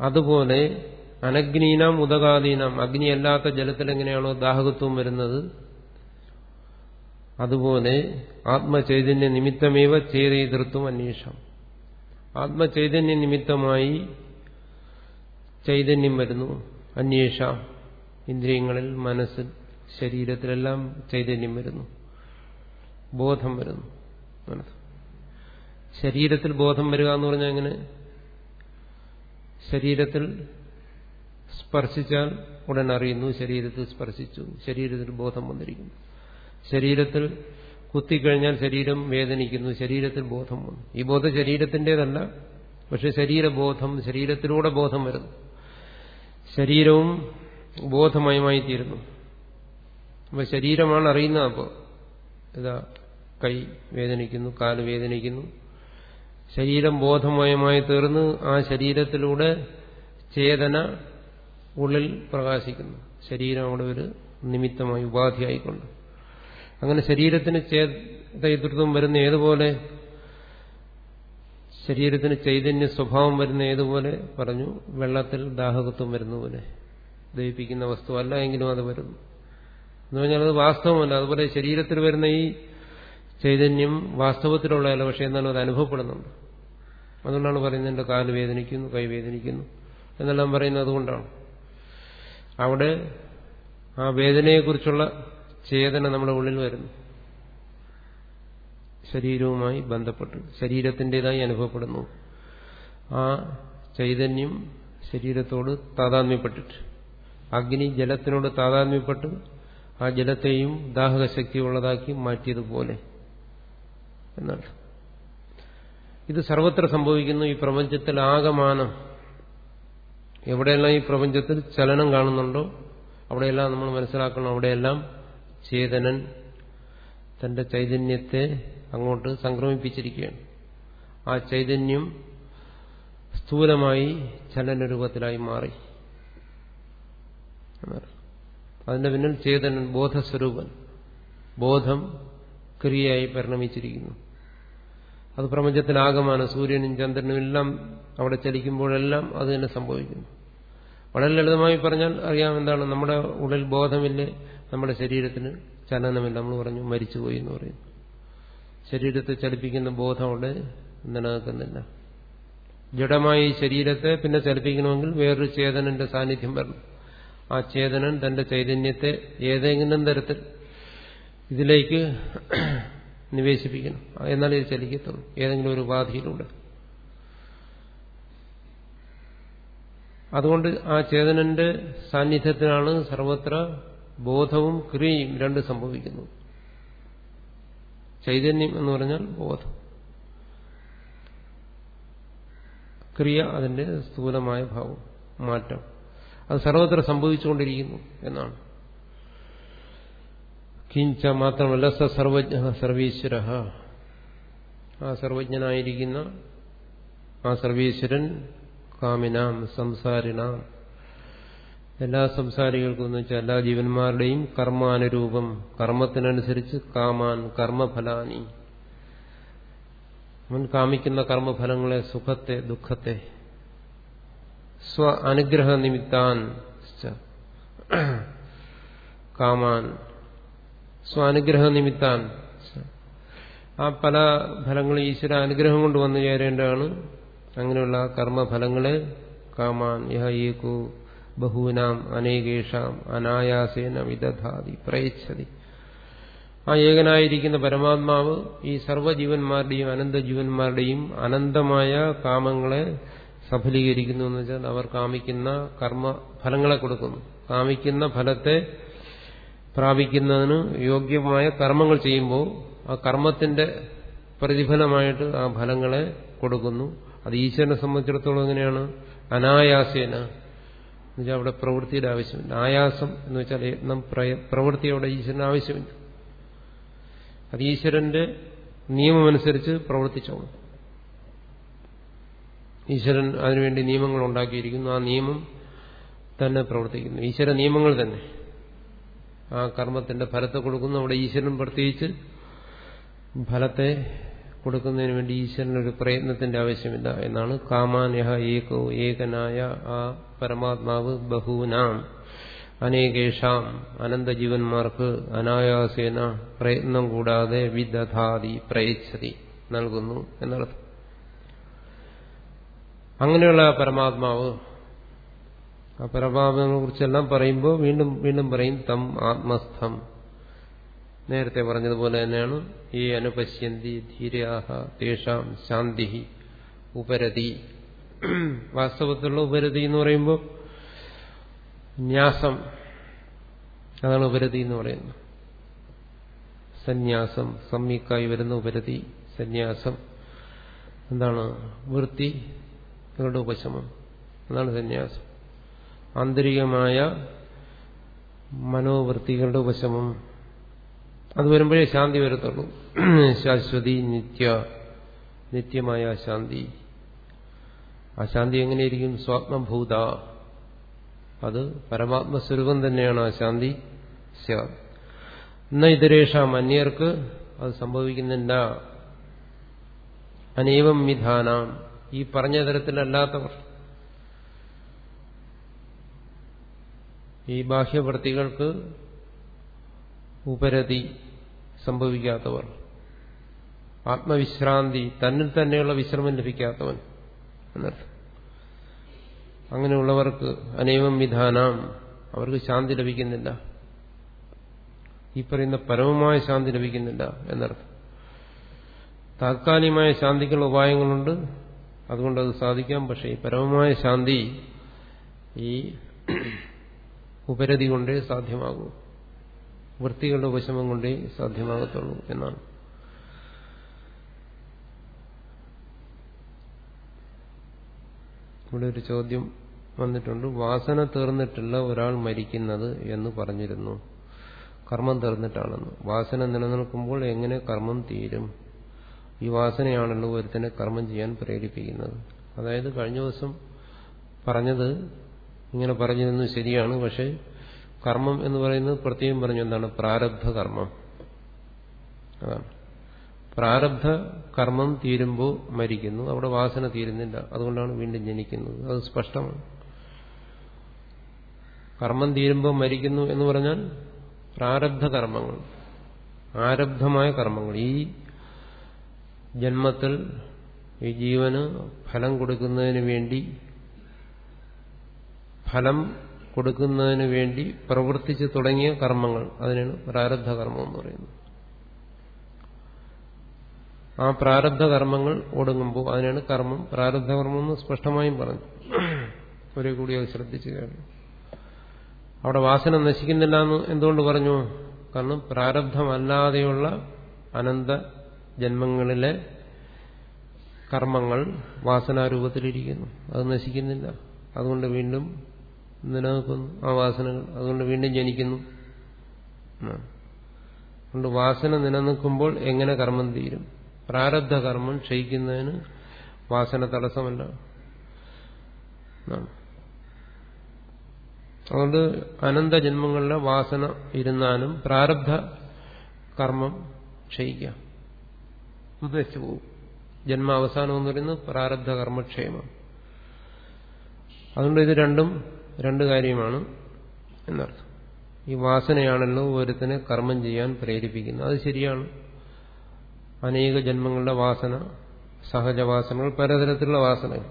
അതുപോലെ അനഗ്നീനാം ഉദകാദീനാം അഗ്നിയല്ലാത്ത ജലത്തിൽ എങ്ങനെയാണോ ദാഹകത്വം വരുന്നത്? അതുപോലെ ആത്മചൈതന്യ നിമിത്തമേവ ചേതൃത്വം അന്വേഷണം ആത്മചൈതന്യ നിമിത്തമായി ചൈതന്യം വരുന്നു. അന്വേഷ ഇന്ദ്രിയങ്ങളിൽ മനസ്സിൽ ശരീരത്തിലെല്ലാം ചൈതന്യം വരുന്നു. ബോധം വരുന്നു. ശരീരത്തിൽ ബോധം വരിക എന്ന് പറഞ്ഞാൽ എങ്ങനെ? ശരീരത്തിൽ സ്പർശിച്ചാൽ ഉടൻ അറിയുന്നു ശരീരത്തിൽ സ്പർശിച്ചു ശരീരത്തിൽ ബോധം വന്നിരിക്കുന്നു. ശരീരത്തിൽ കുത്തിക്കഴിഞ്ഞാൽ ശരീരം വേദനിക്കുന്നു ശരീരത്തിൽ ബോധം വന്നു. ഈ ബോധം ശരീരത്തിന്റെതല്ല പക്ഷെ ശരീരബോധം ശരീരത്തിലൂടെ ബോധം വരുന്നു. ശരീരവും ബോധമയമായി തീരുന്നു അപ്പൊ ശരീരമാണ് അറിയുന്നത് അപ്പോൾ ഇതാ കൈ വേദനിക്കുന്നു കാൽ വേദനിക്കുന്നു. ശരീരം ബോധമയമായി തീർന്ന് ആ ശരീരത്തിലൂടെ ചേതന ഉള്ളിൽ പ്രകാശിക്കുന്നു. ശരീരം അവിടെ ഒരു നിമിത്തമായി ഉപാധിയായിക്കൊണ്ട്. അങ്ങനെ ശരീരത്തിന് ചേതൃത്വം വരുന്ന ഏതുപോലെ ശരീരത്തിന് ചൈതന്യ സ്വഭാവം വരുന്ന ഏതുപോലെ പറഞ്ഞു വെള്ളത്തിൽ ദാഹകത്വം വരുന്ന പോലെ ദഹിപ്പിക്കുന്ന വസ്തു അല്ല എങ്കിലും അത് വരുന്നു. എന്ന് പറഞ്ഞാൽ അത് വാസ്തവമല്ല. അതുപോലെ ശരീരത്തിൽ വരുന്ന ഈ ചൈതന്യം വാസ്തവത്തിലുള്ളതല്ല പക്ഷെ എന്നാലും അത് അനുഭവപ്പെടുന്നുണ്ട്. അതുകൊണ്ടാണ് പറയുന്നത് എന്റെ കാൽ വേദനിക്കുന്നു കൈ വേദനിക്കുന്നു എന്നെല്ലാം പറയുന്നത് അതുകൊണ്ടാണ്. അവിടെ ആ വേദനയെക്കുറിച്ചുള്ള ചേതന നമ്മുടെ ഉള്ളിൽ വരുന്നു. ശരീരവുമായി ബന്ധപ്പെട്ട് ശരീരത്തിന്റെതായി അനുഭവപ്പെടുന്നു. ആ ചൈതന്യം ശരീരത്തോട് താതാത്മ്യപ്പെട്ടിട്ട് അഗ്നി ജലത്തിനോട് താതാത്മ്യപ്പെട്ട് ആ ജലത്തെയും ദാഹകശക്തിയുള്ളതാക്കി മാറ്റിയതുപോലെ എന്നാണ്. ഇത് സർവത്ര സംഭവിക്കുന്നു. ഈ പ്രപഞ്ചത്തിൽ ആകമാനം എവിടെയെല്ലാം ഈ പ്രപഞ്ചത്തിൽ ചലനം കാണുന്നുണ്ടോ അവിടെയെല്ലാം നമ്മൾ മനസ്സിലാക്കണം. അവിടെയെല്ലാം ചേതനൻ തന്റെ ചൈതന്യത്തെ അങ്ങോട്ട് സംക്രമിപ്പിച്ചിരിക്കുകയാണ്. ആ ചൈതന്യം സ്ഥൂലമായി ചലനരൂപത്തിലായി മാറി. അതിന്റെ പിന്നിൽ ചേതനൻ ബോധസ്വരൂപൻ. ബോധം ക്രിയയായി പരിണമിച്ചിരിക്കുന്നു. അത് പ്രപഞ്ചത്തിനാകമാണ്. സൂര്യനും ചന്ദ്രനും എല്ലാം അവിടെ ചലിക്കുമ്പോഴെല്ലാം അത് തന്നെ സംഭവിക്കുന്നു. വളരെ ലളിതമായി പറഞ്ഞാൽ അറിയാം എന്താണ് നമ്മുടെ ഉള്ളിൽ ബോധമില്ലേ നമ്മുടെ ശരീരത്തിന് ചലനമില്ല. നമ്മൾ പറഞ്ഞു മരിച്ചുപോയി എന്ന് പറയുന്നു. ശരീരത്തെ ചലിപ്പിക്കുന്ന ബോധം അവിടെ നിലനിൽക്കുന്നില്ല. ജഡമായി ശരീരത്തെ പിന്നെ ചലിപ്പിക്കണമെങ്കിൽ വേറൊരു ചേതനന്റെ സാന്നിധ്യം വരണം. ആ ചേതനൻ തന്റെ ചൈതന്യത്തെ ഏതെങ്കിലും തരത്തിൽ ഇതിലേക്ക് നിവേശിപ്പിക്കണം. എന്നാലേ ചലിക്കത്തുള്ളൂ. ഏതെങ്കിലും ഒരു ഉപാധിയിലൂടെ. അതുകൊണ്ട് ആ ചേതനന്റെ സാന്നിധ്യത്തിനാണ് സർവത്ര ബോധവും ക്രിയയും രണ്ട് സംഭവിക്കുന്നു ചൈതന്യം എന്ന് പറഞ്ഞാൽ ബോധം. ക്രിയ അതിന്റെ സ്ഥൂലമായ ഭാവം മാറ്റം. അത് സർവത്ര സംഭവിച്ചുകൊണ്ടിരിക്കുന്നു എന്നാണ്. കിഞ്ച മാത്രമല്ല സ സർവജ്ഞ സർവീശ്വര. ആ സർവജ്ഞനായിരിക്കുന്ന ആ സർവീശ്വരൻ കാമിനാം സംസാരിനാം എല്ലാ സംസാരികൾക്കും എന്ന് വെച്ചാൽ എല്ലാ ജീവന്മാരുടെയും കർമാനുരൂപം കർമ്മത്തിനനുസരിച്ച് കാമാൻ കർമ്മഫലാനി. അവൻ കാമിക്കുന്ന കർമ്മഫലങ്ങളെ സുഖത്തെ ദുഃഖത്തെ. സ്വ അനുഗ്രഹ നിമിത്താൻ കാമാൻ. സ്വ അനുഗ്രഹ നിമിത്താൻ ആ പല ഫലങ്ങളും ഈശ്വര അനുഗ്രഹം കൊണ്ട് വന്നു ചേരേണ്ടതാണ്. അങ്ങനെയുള്ള കർമ്മഫലങ്ങളെ കാമാൻ യഹ ഏകോ ബഹൂനാം അനേകേഷാം അനായാസേന വിദധാതി പ്രയച്ഛതി. ആ ഏകനായിരിക്കുന്ന പരമാത്മാവ് ഈ സർവജീവന്മാരുടെയും അനന്തജീവന്മാരുടെയും അനന്തമായ കാമങ്ങളെ സഫലീകരിക്കുന്നു എന്ന് വെച്ചാൽ അവർ കാമിക്കുന്ന കർമ്മ ഫലങ്ങളെ കൊടുക്കുന്നു. കാമിക്കുന്ന ഫലത്തെ പ്രാപിക്കുന്നതിന് യോഗ്യമായ കർമ്മങ്ങൾ ചെയ്യുമ്പോൾ ആ കർമ്മത്തിന്റെ പ്രതിഫലമായിട്ട് ആ ഫലങ്ങളെ കൊടുക്കുന്നു. അത് ഈശ്വരനെ സംബന്ധിച്ചിടത്തോളം എങ്ങനെയാണ്? അനായാസേന എന്നുവെച്ചാൽ അവിടെ പ്രവൃത്തിയുടെ ആവശ്യമില്ല. ആയാസം എന്ന് വെച്ചാൽ യത്നം പ്രവൃത്തി അവിടെ ഈശ്വരന് ആവശ്യമില്ല. അത് ഈശ്വരന്റെ നിയമമനുസരിച്ച് പ്രവർത്തിച്ചോളും. ഈശ്വരൻ അതിനുവേണ്ടി നിയമങ്ങൾ ഉണ്ടാക്കിയിരിക്കുന്നു. ആ നിയമം തന്നെ പ്രവർത്തിക്കുന്നു. ഈശ്വര നിയമങ്ങൾ തന്നെ. ആ കർമ്മത്തിന്റെ ഫലത്തെ കൊടുക്കുന്നു. അവിടെ ഈശ്വരൻ പ്രത്യേകിച്ച് ഫലത്തെ കൊടുക്കുന്നതിന് വേണ്ടി ഈശ്വരനൊരു പ്രയത്നത്തിന്റെ ആവശ്യമില്ല എന്നാണ്. കാമാനഹ ഏകോ ഏകനായ ആ പരമാത്മാവ് ബഹൂനാം. അനേകേഷാം അനന്തജീവന്മാർക്ക് അനായാസേന പ്രയത്നം കൂടാതെ വിദധാതി പ്രയച്ഛതി നൽകുന്നു എന്നർത്ഥം. അങ്ങനെയുള്ള പരമാത്മാവ് ആ പരമാത്മാവിനെ കുറിച്ചെല്ലാം പറയുമ്പോൾ വീണ്ടും വീണ്ടും പറയും തം ആത്മസ്ഥം. നേരത്തെ പറഞ്ഞതുപോലെ തന്നെയാണ് ഈ അനുപശ്യന്തി ധീരാഹ തേഷാം ശാന്തി ഉപരതി. വാസ്തവത്തിലുള്ള ഉപരതി എന്ന് പറയുമ്പോൾ ന്യാസം. അതാണ് ഉപരതി എന്ന് പറയുന്നത്. സന്യാസം സമ്മിക്കായി വരുന്ന ഉപരതി സന്യാസം. എന്താണ്? വൃത്തി നിങ്ങളുടെ ഉപശമം. അതാണ് സന്യാസം. ആന്തരികമായ മനോവൃത്തികളുടെ ഉപശമം. അത് വരുമ്പോഴേ ശാന്തി വരത്തുള്ളൂ. ശാശ്വതി നിത്യ നിത്യമായ ശാന്തി. ആ ശാന്തി എങ്ങനെയിരിക്കും? സ്വാത്മഭൂത അത് പരമാത്മസ്വരൂപം തന്നെയാണ് ആ ശാന്തി. എന്ന ഇതരേഷാം അന്യർക്ക് അത് സംഭവിക്കുന്നില്ല. അനേവം വിധാനം ഈ പറഞ്ഞ തരത്തിലല്ലാത്തവർ. ഈ ബാഹ്യവൃത്തികൾക്ക് ഉപരതി സംഭവിക്കാത്തവർ. ആത്മവിശ്രാന്തി തന്നിൽ തന്നെയുള്ള വിശ്രമം ലഭിക്കാത്തവൻ എന്നർത്ഥം. അങ്ങനെയുള്ളവർക്ക് അനേകം വിധാനം അവർക്ക് ശാന്തി ലഭിക്കുന്നില്ല. ഈ പറയുന്ന പരമമായ ശാന്തി ലഭിക്കുന്നില്ല എന്നർത്ഥം. താത്കാലികമായ ശാന്തിക്കുള്ള ഉപായങ്ങളുണ്ട്. അതുകൊണ്ട് അത് സാധിക്കാം. പക്ഷേ ഈ പരമമായ ശാന്തി ഈ ഉപരതി കൊണ്ടേ സാധ്യമാകൂ. വൃത്തികളുടെ ഉപശമം കൊണ്ടേ സാധ്യമാകത്തുള്ളൂ എന്നാണ്. ഇവിടെ ഒരു ചോദ്യം വന്നിട്ടുണ്ട്. വാസന തീർന്നിട്ടുള്ള ഒരാൾ മരിക്കുന്നത് എന്ന് പറഞ്ഞിരുന്നു. കർമ്മം തീർന്നിട്ടാണെന്ന്. വാസന നിലനിൽക്കുമ്പോൾ എങ്ങനെ കർമ്മം തീരും? ഈ വാസനയാണല്ലോ ഒരുത്തനെ കർമ്മം ചെയ്യാൻ പ്രേരിപ്പിക്കുന്നത്. അതായത് കഴിഞ്ഞ ദിവസം പറഞ്ഞത് ഇങ്ങനെ പറഞ്ഞിരുന്നു ശരിയാണ് പക്ഷെ കർമ്മം എന്ന് പറയുന്നത് പ്രത്യേകം പറഞ്ഞു എന്താണ്? പ്രാരബ്ധ കർമ്മം. അതാണ്. പ്രാരബ്ധ കർമ്മം തീരുമ്പോൾ മരിക്കുന്നു. അവിടെ വാസന തീരുന്നില്ല. അതുകൊണ്ടാണ് വീണ്ടും ജനിക്കുന്നത്. അത് സ്പഷ്ടമാണ്. കർമ്മം തീരുമ്പോൾ മരിക്കുന്നു എന്ന് പറഞ്ഞാൽ പ്രാരബ്ധ കർമ്മങ്ങൾ ആരബ്ധമായ കർമ്മങ്ങൾ. ഈ ജന്മത്തിൽ ഈ ജീവന് ഫലം കൊടുക്കുന്നതിന് വേണ്ടി ഫലം കൊടുക്കുന്നതിന് വേണ്ടി പ്രവർത്തിച്ചു തുടങ്ങിയ കർമ്മങ്ങൾ. അതിനാണ് പ്രാരബ്ധ കർമ്മം എന്ന് പറയുന്നത്. ആ പ്രാരബ്ധ കർമ്മങ്ങൾ ഒടുങ്ങുമ്പോൾ അതിനാണ് കർമ്മം. പ്രാരബ്ധ കർമ്മം എന്ന് സ്പഷ്ടമായും പറഞ്ഞു. ഒരേ കൂടി അത് ശ്രദ്ധിച്ചു കഴിഞ്ഞു അവിടെ വാസന നശിക്കുന്നില്ല എന്ന് എന്തുകൊണ്ട് പറഞ്ഞു? കാരണം പ്രാരബ്ധമല്ലാതെയുള്ള അനന്ത ജന്മങ്ങളിലെ കർമ്മങ്ങൾ വാസനാരൂപത്തിലിരിക്കുന്നു. അത് നശിക്കുന്നില്ല. അതുകൊണ്ട് വീണ്ടും നിലനിൽക്കുന്നു. ആ വാസനകൾ അതുകൊണ്ട് വീണ്ടും ജനിക്കുന്നു. അതുകൊണ്ട് വാസന നിലനിൽക്കുമ്പോൾ എങ്ങനെ കർമ്മം തീരും? പ്രാരബ്ധ കർമ്മം ക്ഷയിക്കുന്നതിന് വാസന തടസ്സമല്ല. അതുകൊണ്ട് അനന്ത ജന്മങ്ങളിലെ വാസന ഇരുന്നാലും പ്രാരബ്ധ കർമ്മം ക്ഷയിക്കാം. ഉദ്ദേശിച്ചു പോകും. ജന്മാവസാനം എന്ന് പറയുന്നത് പ്രാരബ്ധ കർമ്മക്ഷേമം. അതുകൊണ്ട് ഇത് രണ്ടും രണ്ട് കാര്യമാണ് എന്നർത്ഥം. ഈ വാസനയാണല്ലോ ഓരോരുത്തനെ കർമ്മം ചെയ്യാൻ പ്രേരിപ്പിക്കുന്നത്. അത് ശരിയാണ്. അനേക ജന്മങ്ങളുടെ വാസന സഹജവാസനകൾ പലതരത്തിലുള്ള വാസനകൾ.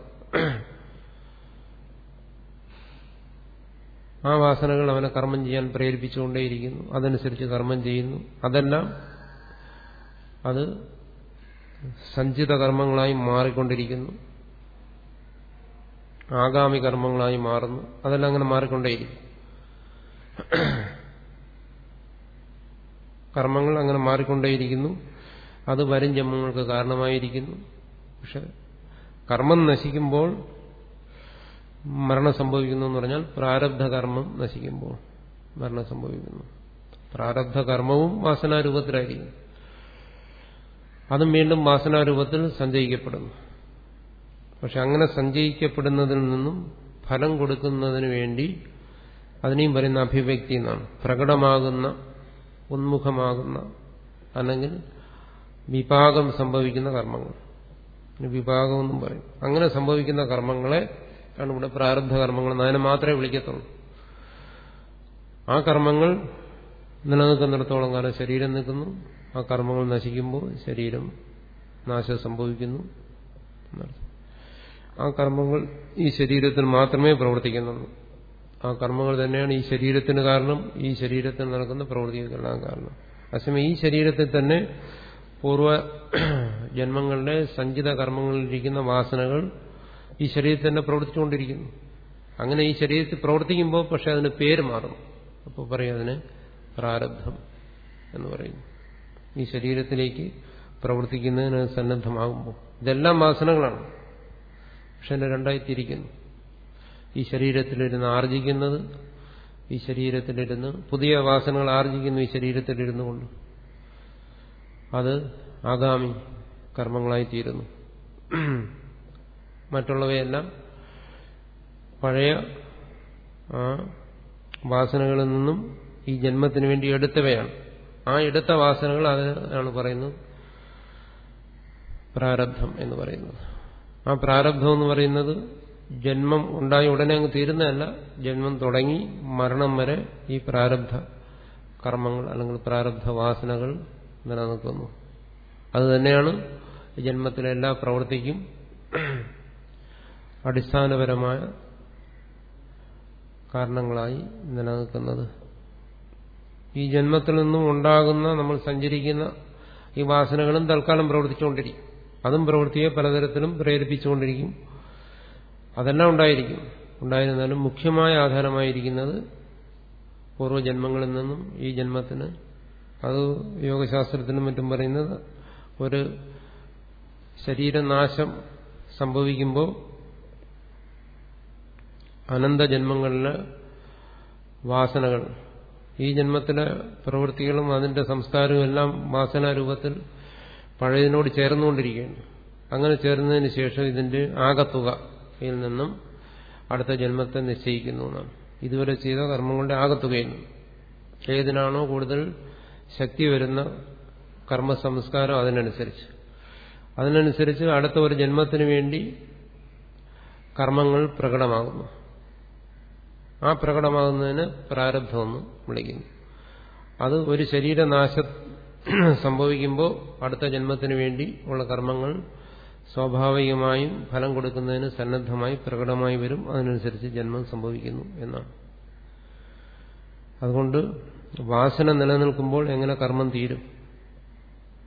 ആ വാസനകൾ അവനെ കർമ്മം ചെയ്യാൻ പ്രേരിപ്പിച്ചുകൊണ്ടേയിരിക്കുന്നു. അതനുസരിച്ച് കർമ്മം ചെയ്യുന്നു. അതെല്ലാം അത് സഞ്ചിത കർമ്മങ്ങളായി മാറിക്കൊണ്ടിരിക്കുന്നു. ആഗാമി കർമ്മങ്ങളായി മാറുന്നു. അതെല്ലാം അങ്ങനെ മാറിക്കൊണ്ടേയിരിക്കും. കർമ്മങ്ങൾ അങ്ങനെ മാറിക്കൊണ്ടേയിരിക്കുന്നു. അത് വരും ജന്മങ്ങൾക്ക് കാരണമായിരിക്കുന്നു. പക്ഷെ കർമ്മം നശിക്കുമ്പോൾ മരണം സംഭവിക്കുന്നു എന്ന് പറഞ്ഞാൽ പ്രാരബ്ധ കർമ്മം നശിക്കുമ്പോൾ മരണം സംഭവിക്കുന്നു. പ്രാരബ്ധ കർമ്മവും വാസനാരൂപത്തിലായിരിക്കും. അതും വീണ്ടും വാസനാരൂപത്തിൽ സഞ്ചയിക്കപ്പെടുന്നു. പക്ഷെ അങ്ങനെ സഞ്ചയിക്കപ്പെടുന്നതിൽ നിന്നും ഫലം കൊടുക്കുന്നതിന് വേണ്ടി അതിനെയും പറയുന്ന അഭിവ്യക്തി എന്നാണ്. പ്രകടമാകുന്ന ഉന്മുഖമാകുന്ന അല്ലെങ്കിൽ വിഭാഗം സംഭവിക്കുന്ന കർമ്മങ്ങൾ. വിഭാഗമെന്നും പറയും. അങ്ങനെ സംഭവിക്കുന്ന കർമ്മങ്ങളെ ആണ് ഇവിടെ പ്രാരബ്ധ കർമ്മങ്ങൾ അതിനെ മാത്രമേ വിളിക്കത്തുള്ളൂ. ആ കർമ്മങ്ങൾ നിലനിൽക്കുന്നിടത്തോളം കാലം ശരീരം നിൽക്കുന്നു. ആ കർമ്മങ്ങൾ നശിക്കുമ്പോൾ ശരീരം നാശം സംഭവിക്കുന്നു. ആ കർമ്മങ്ങൾ ഈ ശരീരത്തിൽ മാത്രമേ പ്രവർത്തിക്കുന്നുള്ളൂ. ആ കർമ്മങ്ങൾ തന്നെയാണ് ഈ ശരീരത്തിന് കാരണം ഈ ശരീരത്തിൽ നടക്കുന്ന പ്രവൃത്തികൾക്കെല്ലാം കാരണം. അസമയം ഈ ശരീരത്തിൽ തന്നെ പൂർവ ജന്മങ്ങളുടെ സഞ്ചിത കർമ്മങ്ങളിലിരിക്കുന്ന വാസനകൾ ഈ ശരീരത്തിൽ തന്നെ പ്രവർത്തിച്ചുകൊണ്ടിരിക്കുന്നു. അങ്ങനെ ഈ ശരീരത്തിൽ പ്രവർത്തിക്കുമ്പോൾ പക്ഷെ അതിന് പേര് മാറും. അപ്പോൾ പറയും അതിന് പ്രാരബ്ധം എന്ന് പറയുന്നു ഈ ശരീരത്തിലേക്ക് പ്രവർത്തിക്കുന്നതിന് സന്നദ്ധമാകുമ്പോൾ. ഇതെല്ലാം വാസനകളാണ്. എന്നെ രണ്ടായി തിരിക്കുന്നു ഈ ശരീരത്തിലിരുന്ന് ആർജിക്കുന്നത് ഈ ശരീരത്തിലിരുന്ന് പുതിയ വാസനകൾ ആർജിക്കുന്നു ഈ ശരീരത്തിലിരുന്നു കൊണ്ട്. അത് ആഗാമി കർമ്മങ്ങളായി തീരുന്നു മറ്റുള്ളവയെല്ലാം പഴയ ആ വാസനകളിൽ നിന്നും ഈ ജന്മത്തിന് വേണ്ടി എടുത്തവയാണ്. ആ എടുത്ത വാസനകൾ അതാണ് പറയുന്നത് പ്രാരബ്ധം എന്ന് പറയുന്നത്. ആ പ്രാരബ്ധം എന്ന് പറയുന്നത് ജന്മം ഉണ്ടായ ഉടനെ അങ്ങ് തീരുന്നതല്ല ജന്മം തുടങ്ങി മരണം വരെ ഈ പ്രാരബ്ധ കർമ്മങ്ങൾ അല്ലെങ്കിൽ പ്രാരബ്ധ വാസനകൾ നിലനിൽക്കുന്നു. അത് തന്നെയാണ് ജന്മത്തിലെ എല്ലാ പ്രവൃത്തിക്കും അടിസ്ഥാനപരമായ കാരണങ്ങളായി നിലനിൽക്കുന്നത്. ഈ ജന്മത്തിൽ നിന്നും ഉണ്ടാകുന്ന നമ്മൾ സഞ്ചരിക്കുന്ന ഈ വാസനകളും തൽക്കാലം പ്രവർത്തിച്ചുകൊണ്ടിരിക്കും. അതും പ്രവൃത്തിയെ പലതരത്തിലും പ്രേരിപ്പിച്ചുകൊണ്ടിരിക്കും. അതെല്ലാം ഉണ്ടായിരിക്കും. ഉണ്ടായിരുന്നാലും മുഖ്യമായ ആധാരമായിരിക്കുന്നത് പൂർവജന്മങ്ങളിൽ നിന്നും ഈ ജന്മത്തിന്. അത് യോഗശാസ്ത്രത്തിനും മറ്റും പറയുന്നത് ഒരു ശരീരനാശം സംഭവിക്കുമ്പോൾ അനന്ത അനന്തജന്മങ്ങളിലെ വാസനകൾ. ഈ ജന്മത്തിലെ പ്രവൃത്തികളും അതിന്റെ സംസ്കാരവും എല്ലാം വാസനാരൂപത്തിൽ പഴയതിനോട് ചേർന്നുകൊണ്ടിരിക്കുകയാണ്. അങ്ങനെ ചേർന്നതിന് ശേഷം ഇതിന്റെ ആകത്തുകയിൽ നിന്നും അടുത്ത ജന്മത്തെ നിശ്ചയിക്കുന്നു ഇതുവരെ ചെയ്ത കർമ്മങ്ങളുടെ ആകത്തുകയിൽ ഏതിനാണോ കൂടുതൽ ശക്തി വരുന്ന കർമ്മ സംസ്കാരം അതിനനുസരിച്ച്. അതിനനുസരിച്ച് അടുത്ത ഒരു ജന്മത്തിന് വേണ്ടി കർമ്മങ്ങൾ പ്രകടമാകുന്നു. ആ പ്രകടമാകുന്നതിന് പ്രാരബ്ധമെന്ന് വിളിക്കുന്നു. അത് ഒരു ശരീരനാശം സംഭവിക്കുമ്പോൾ അടുത്ത ജന്മത്തിന് വേണ്ടി ഉള്ള കർമ്മങ്ങൾ സ്വാഭാവികമായും ഫലം കൊടുക്കുന്നതിന് സന്നദ്ധമായി പ്രകടമായി വരും. അതിനനുസരിച്ച് ജന്മം സംഭവിക്കുന്നു എന്നാണ്. അതുകൊണ്ട് വാസന നിലനിൽക്കുമ്പോൾ എങ്ങനെ കർമ്മം തീരും?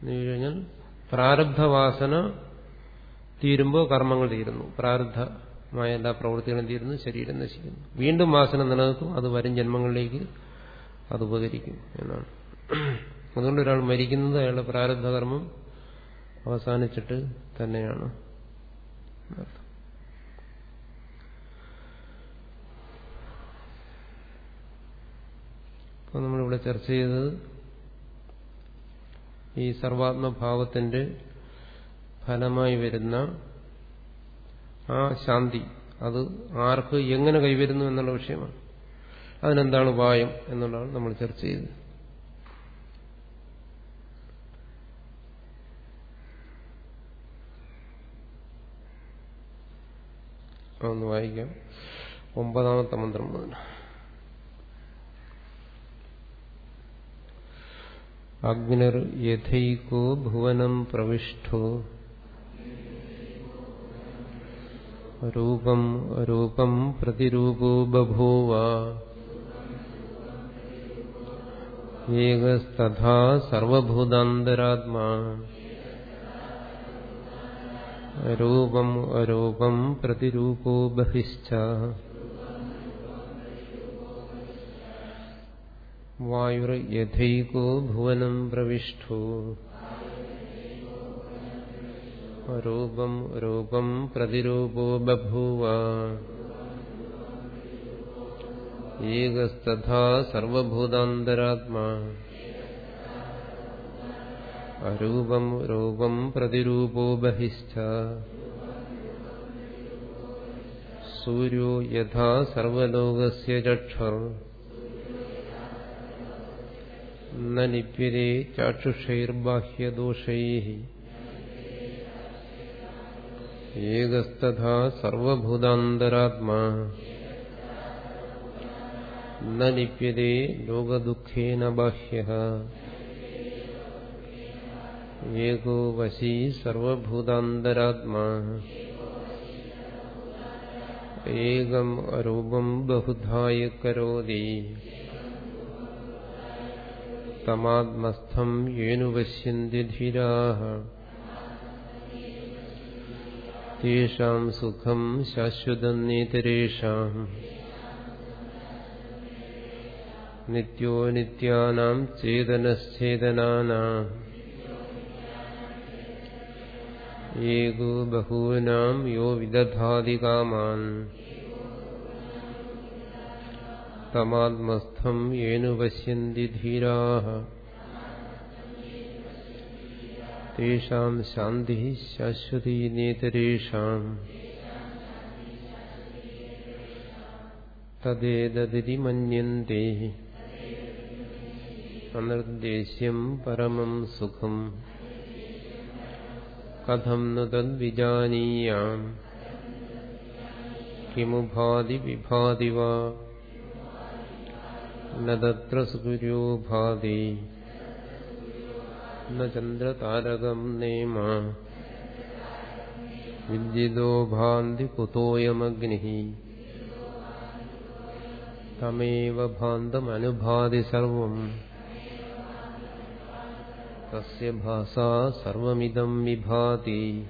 കഴിഞ്ഞാൽ പ്രാരബ്ധവാസന തീരുമ്പോൾ കർമ്മങ്ങൾ തീരുന്നു. പ്രാരബ്ധമായ എല്ലാ പ്രവൃത്തികളും തീരുന്നു ശരീരം നശിക്കുന്നു. വീണ്ടും വാസന നിലനിൽക്കും അത് വരും ജന്മങ്ങളിലേക്ക് അത് ഉപകരിക്കും എന്നാണ്. അതുകൊണ്ട് ഒരാൾ മരിക്കുന്നത് അയാളുടെ പ്രാരബ്ധകർമ്മം അവസാനിച്ചിട്ട് തന്നെയാണ്. അപ്പോൾ നമ്മളിവിടെ ചർച്ച ചെയ്തത് ഈ സർവാത്മഭാവത്തിന്റെ ഫലമായി വരുന്ന ആ ശാന്തി അത് ആർക്ക് എങ്ങനെ കൈവരുന്നു എന്നുള്ള വിഷയമാണ്. അതിനെന്താണ് ഉപായം എന്നുള്ളതാണ് നമ്മൾ ചർച്ച ചെയ്തത്. ഒന്ന് വായിക്കാം. ഒമ്പതാമത്തെ മന്ത്രം മുതൽ അഗ്നിർ യഥൈകോ ഭുവനം പ്രവിഷ്ടോ രൂപം രൂപം പ്രതിരൂപോ ബഭൂവ ഏകസ്തഥാ സർവഭൂതാന്തരാത്മാ. रूपम् अरूपम् प्रतिरूपो बहिश्च। वायुर्यथैको भुवनम् प्रविष्ठो रूपम् रूपम् प्रतिरूपो बभूव। एकस्तथा सर्वभूतान्तरात्मा। അരൂപം രൂപം പ്രതിരൂപോ ബഹിശ്ച സൂര്യോ യഥാ സർവലോകസ്യ ചക്ഷുർ ന ലിപ്യതേ ചാക്ഷുഷൈർബാഹ്യദോഷൈः ഏകസ്തഥാ സർവഭൂതാന്തരാത്മാ ന ലിപ്യതേ ലോകദുഃഖേന ബാഹ്യഃ ഏകോ വശീ സർവഭൂതാന്തരാത്മാ. ഏകം അരൂപം ബഹുധായ കരോതി. തമാത്മസ്ഥം യേനു പശ്യന്തി ധീരാः തേഷാം സുഖം ശാശ്വതം നേതരേഷാം നിത്യോ നിത്യാനാം ചേതനശ്ചേതനാനാം. ഏകോ ബഹൂനാം യോ വിദധാതി കാമാൻ തമാത്മസ്ഥം യേനു പശ്യന്തി ധീരാः തേഷാം ശാന്തി ശാശ്വതീ നേതരേഷാം. തദ്ദേതതി മന്യന്തെ. അനിർദ്ദേശ്യം പരമം സുഖം. കഥം ന തദ്വിജാനീയാം. കിമുഭാതി വിഭാതി വാ. ന തത്ര സൂര്യോ ഭാതി ചന്ദ്രതാരകം നേമ. വിദ്യുതോ ഭാന്തി കുതോയമഗ്നി. തമേവ ഭാന്തമനുഭാതി तस्य भाषा सर्वमिदं विभाति।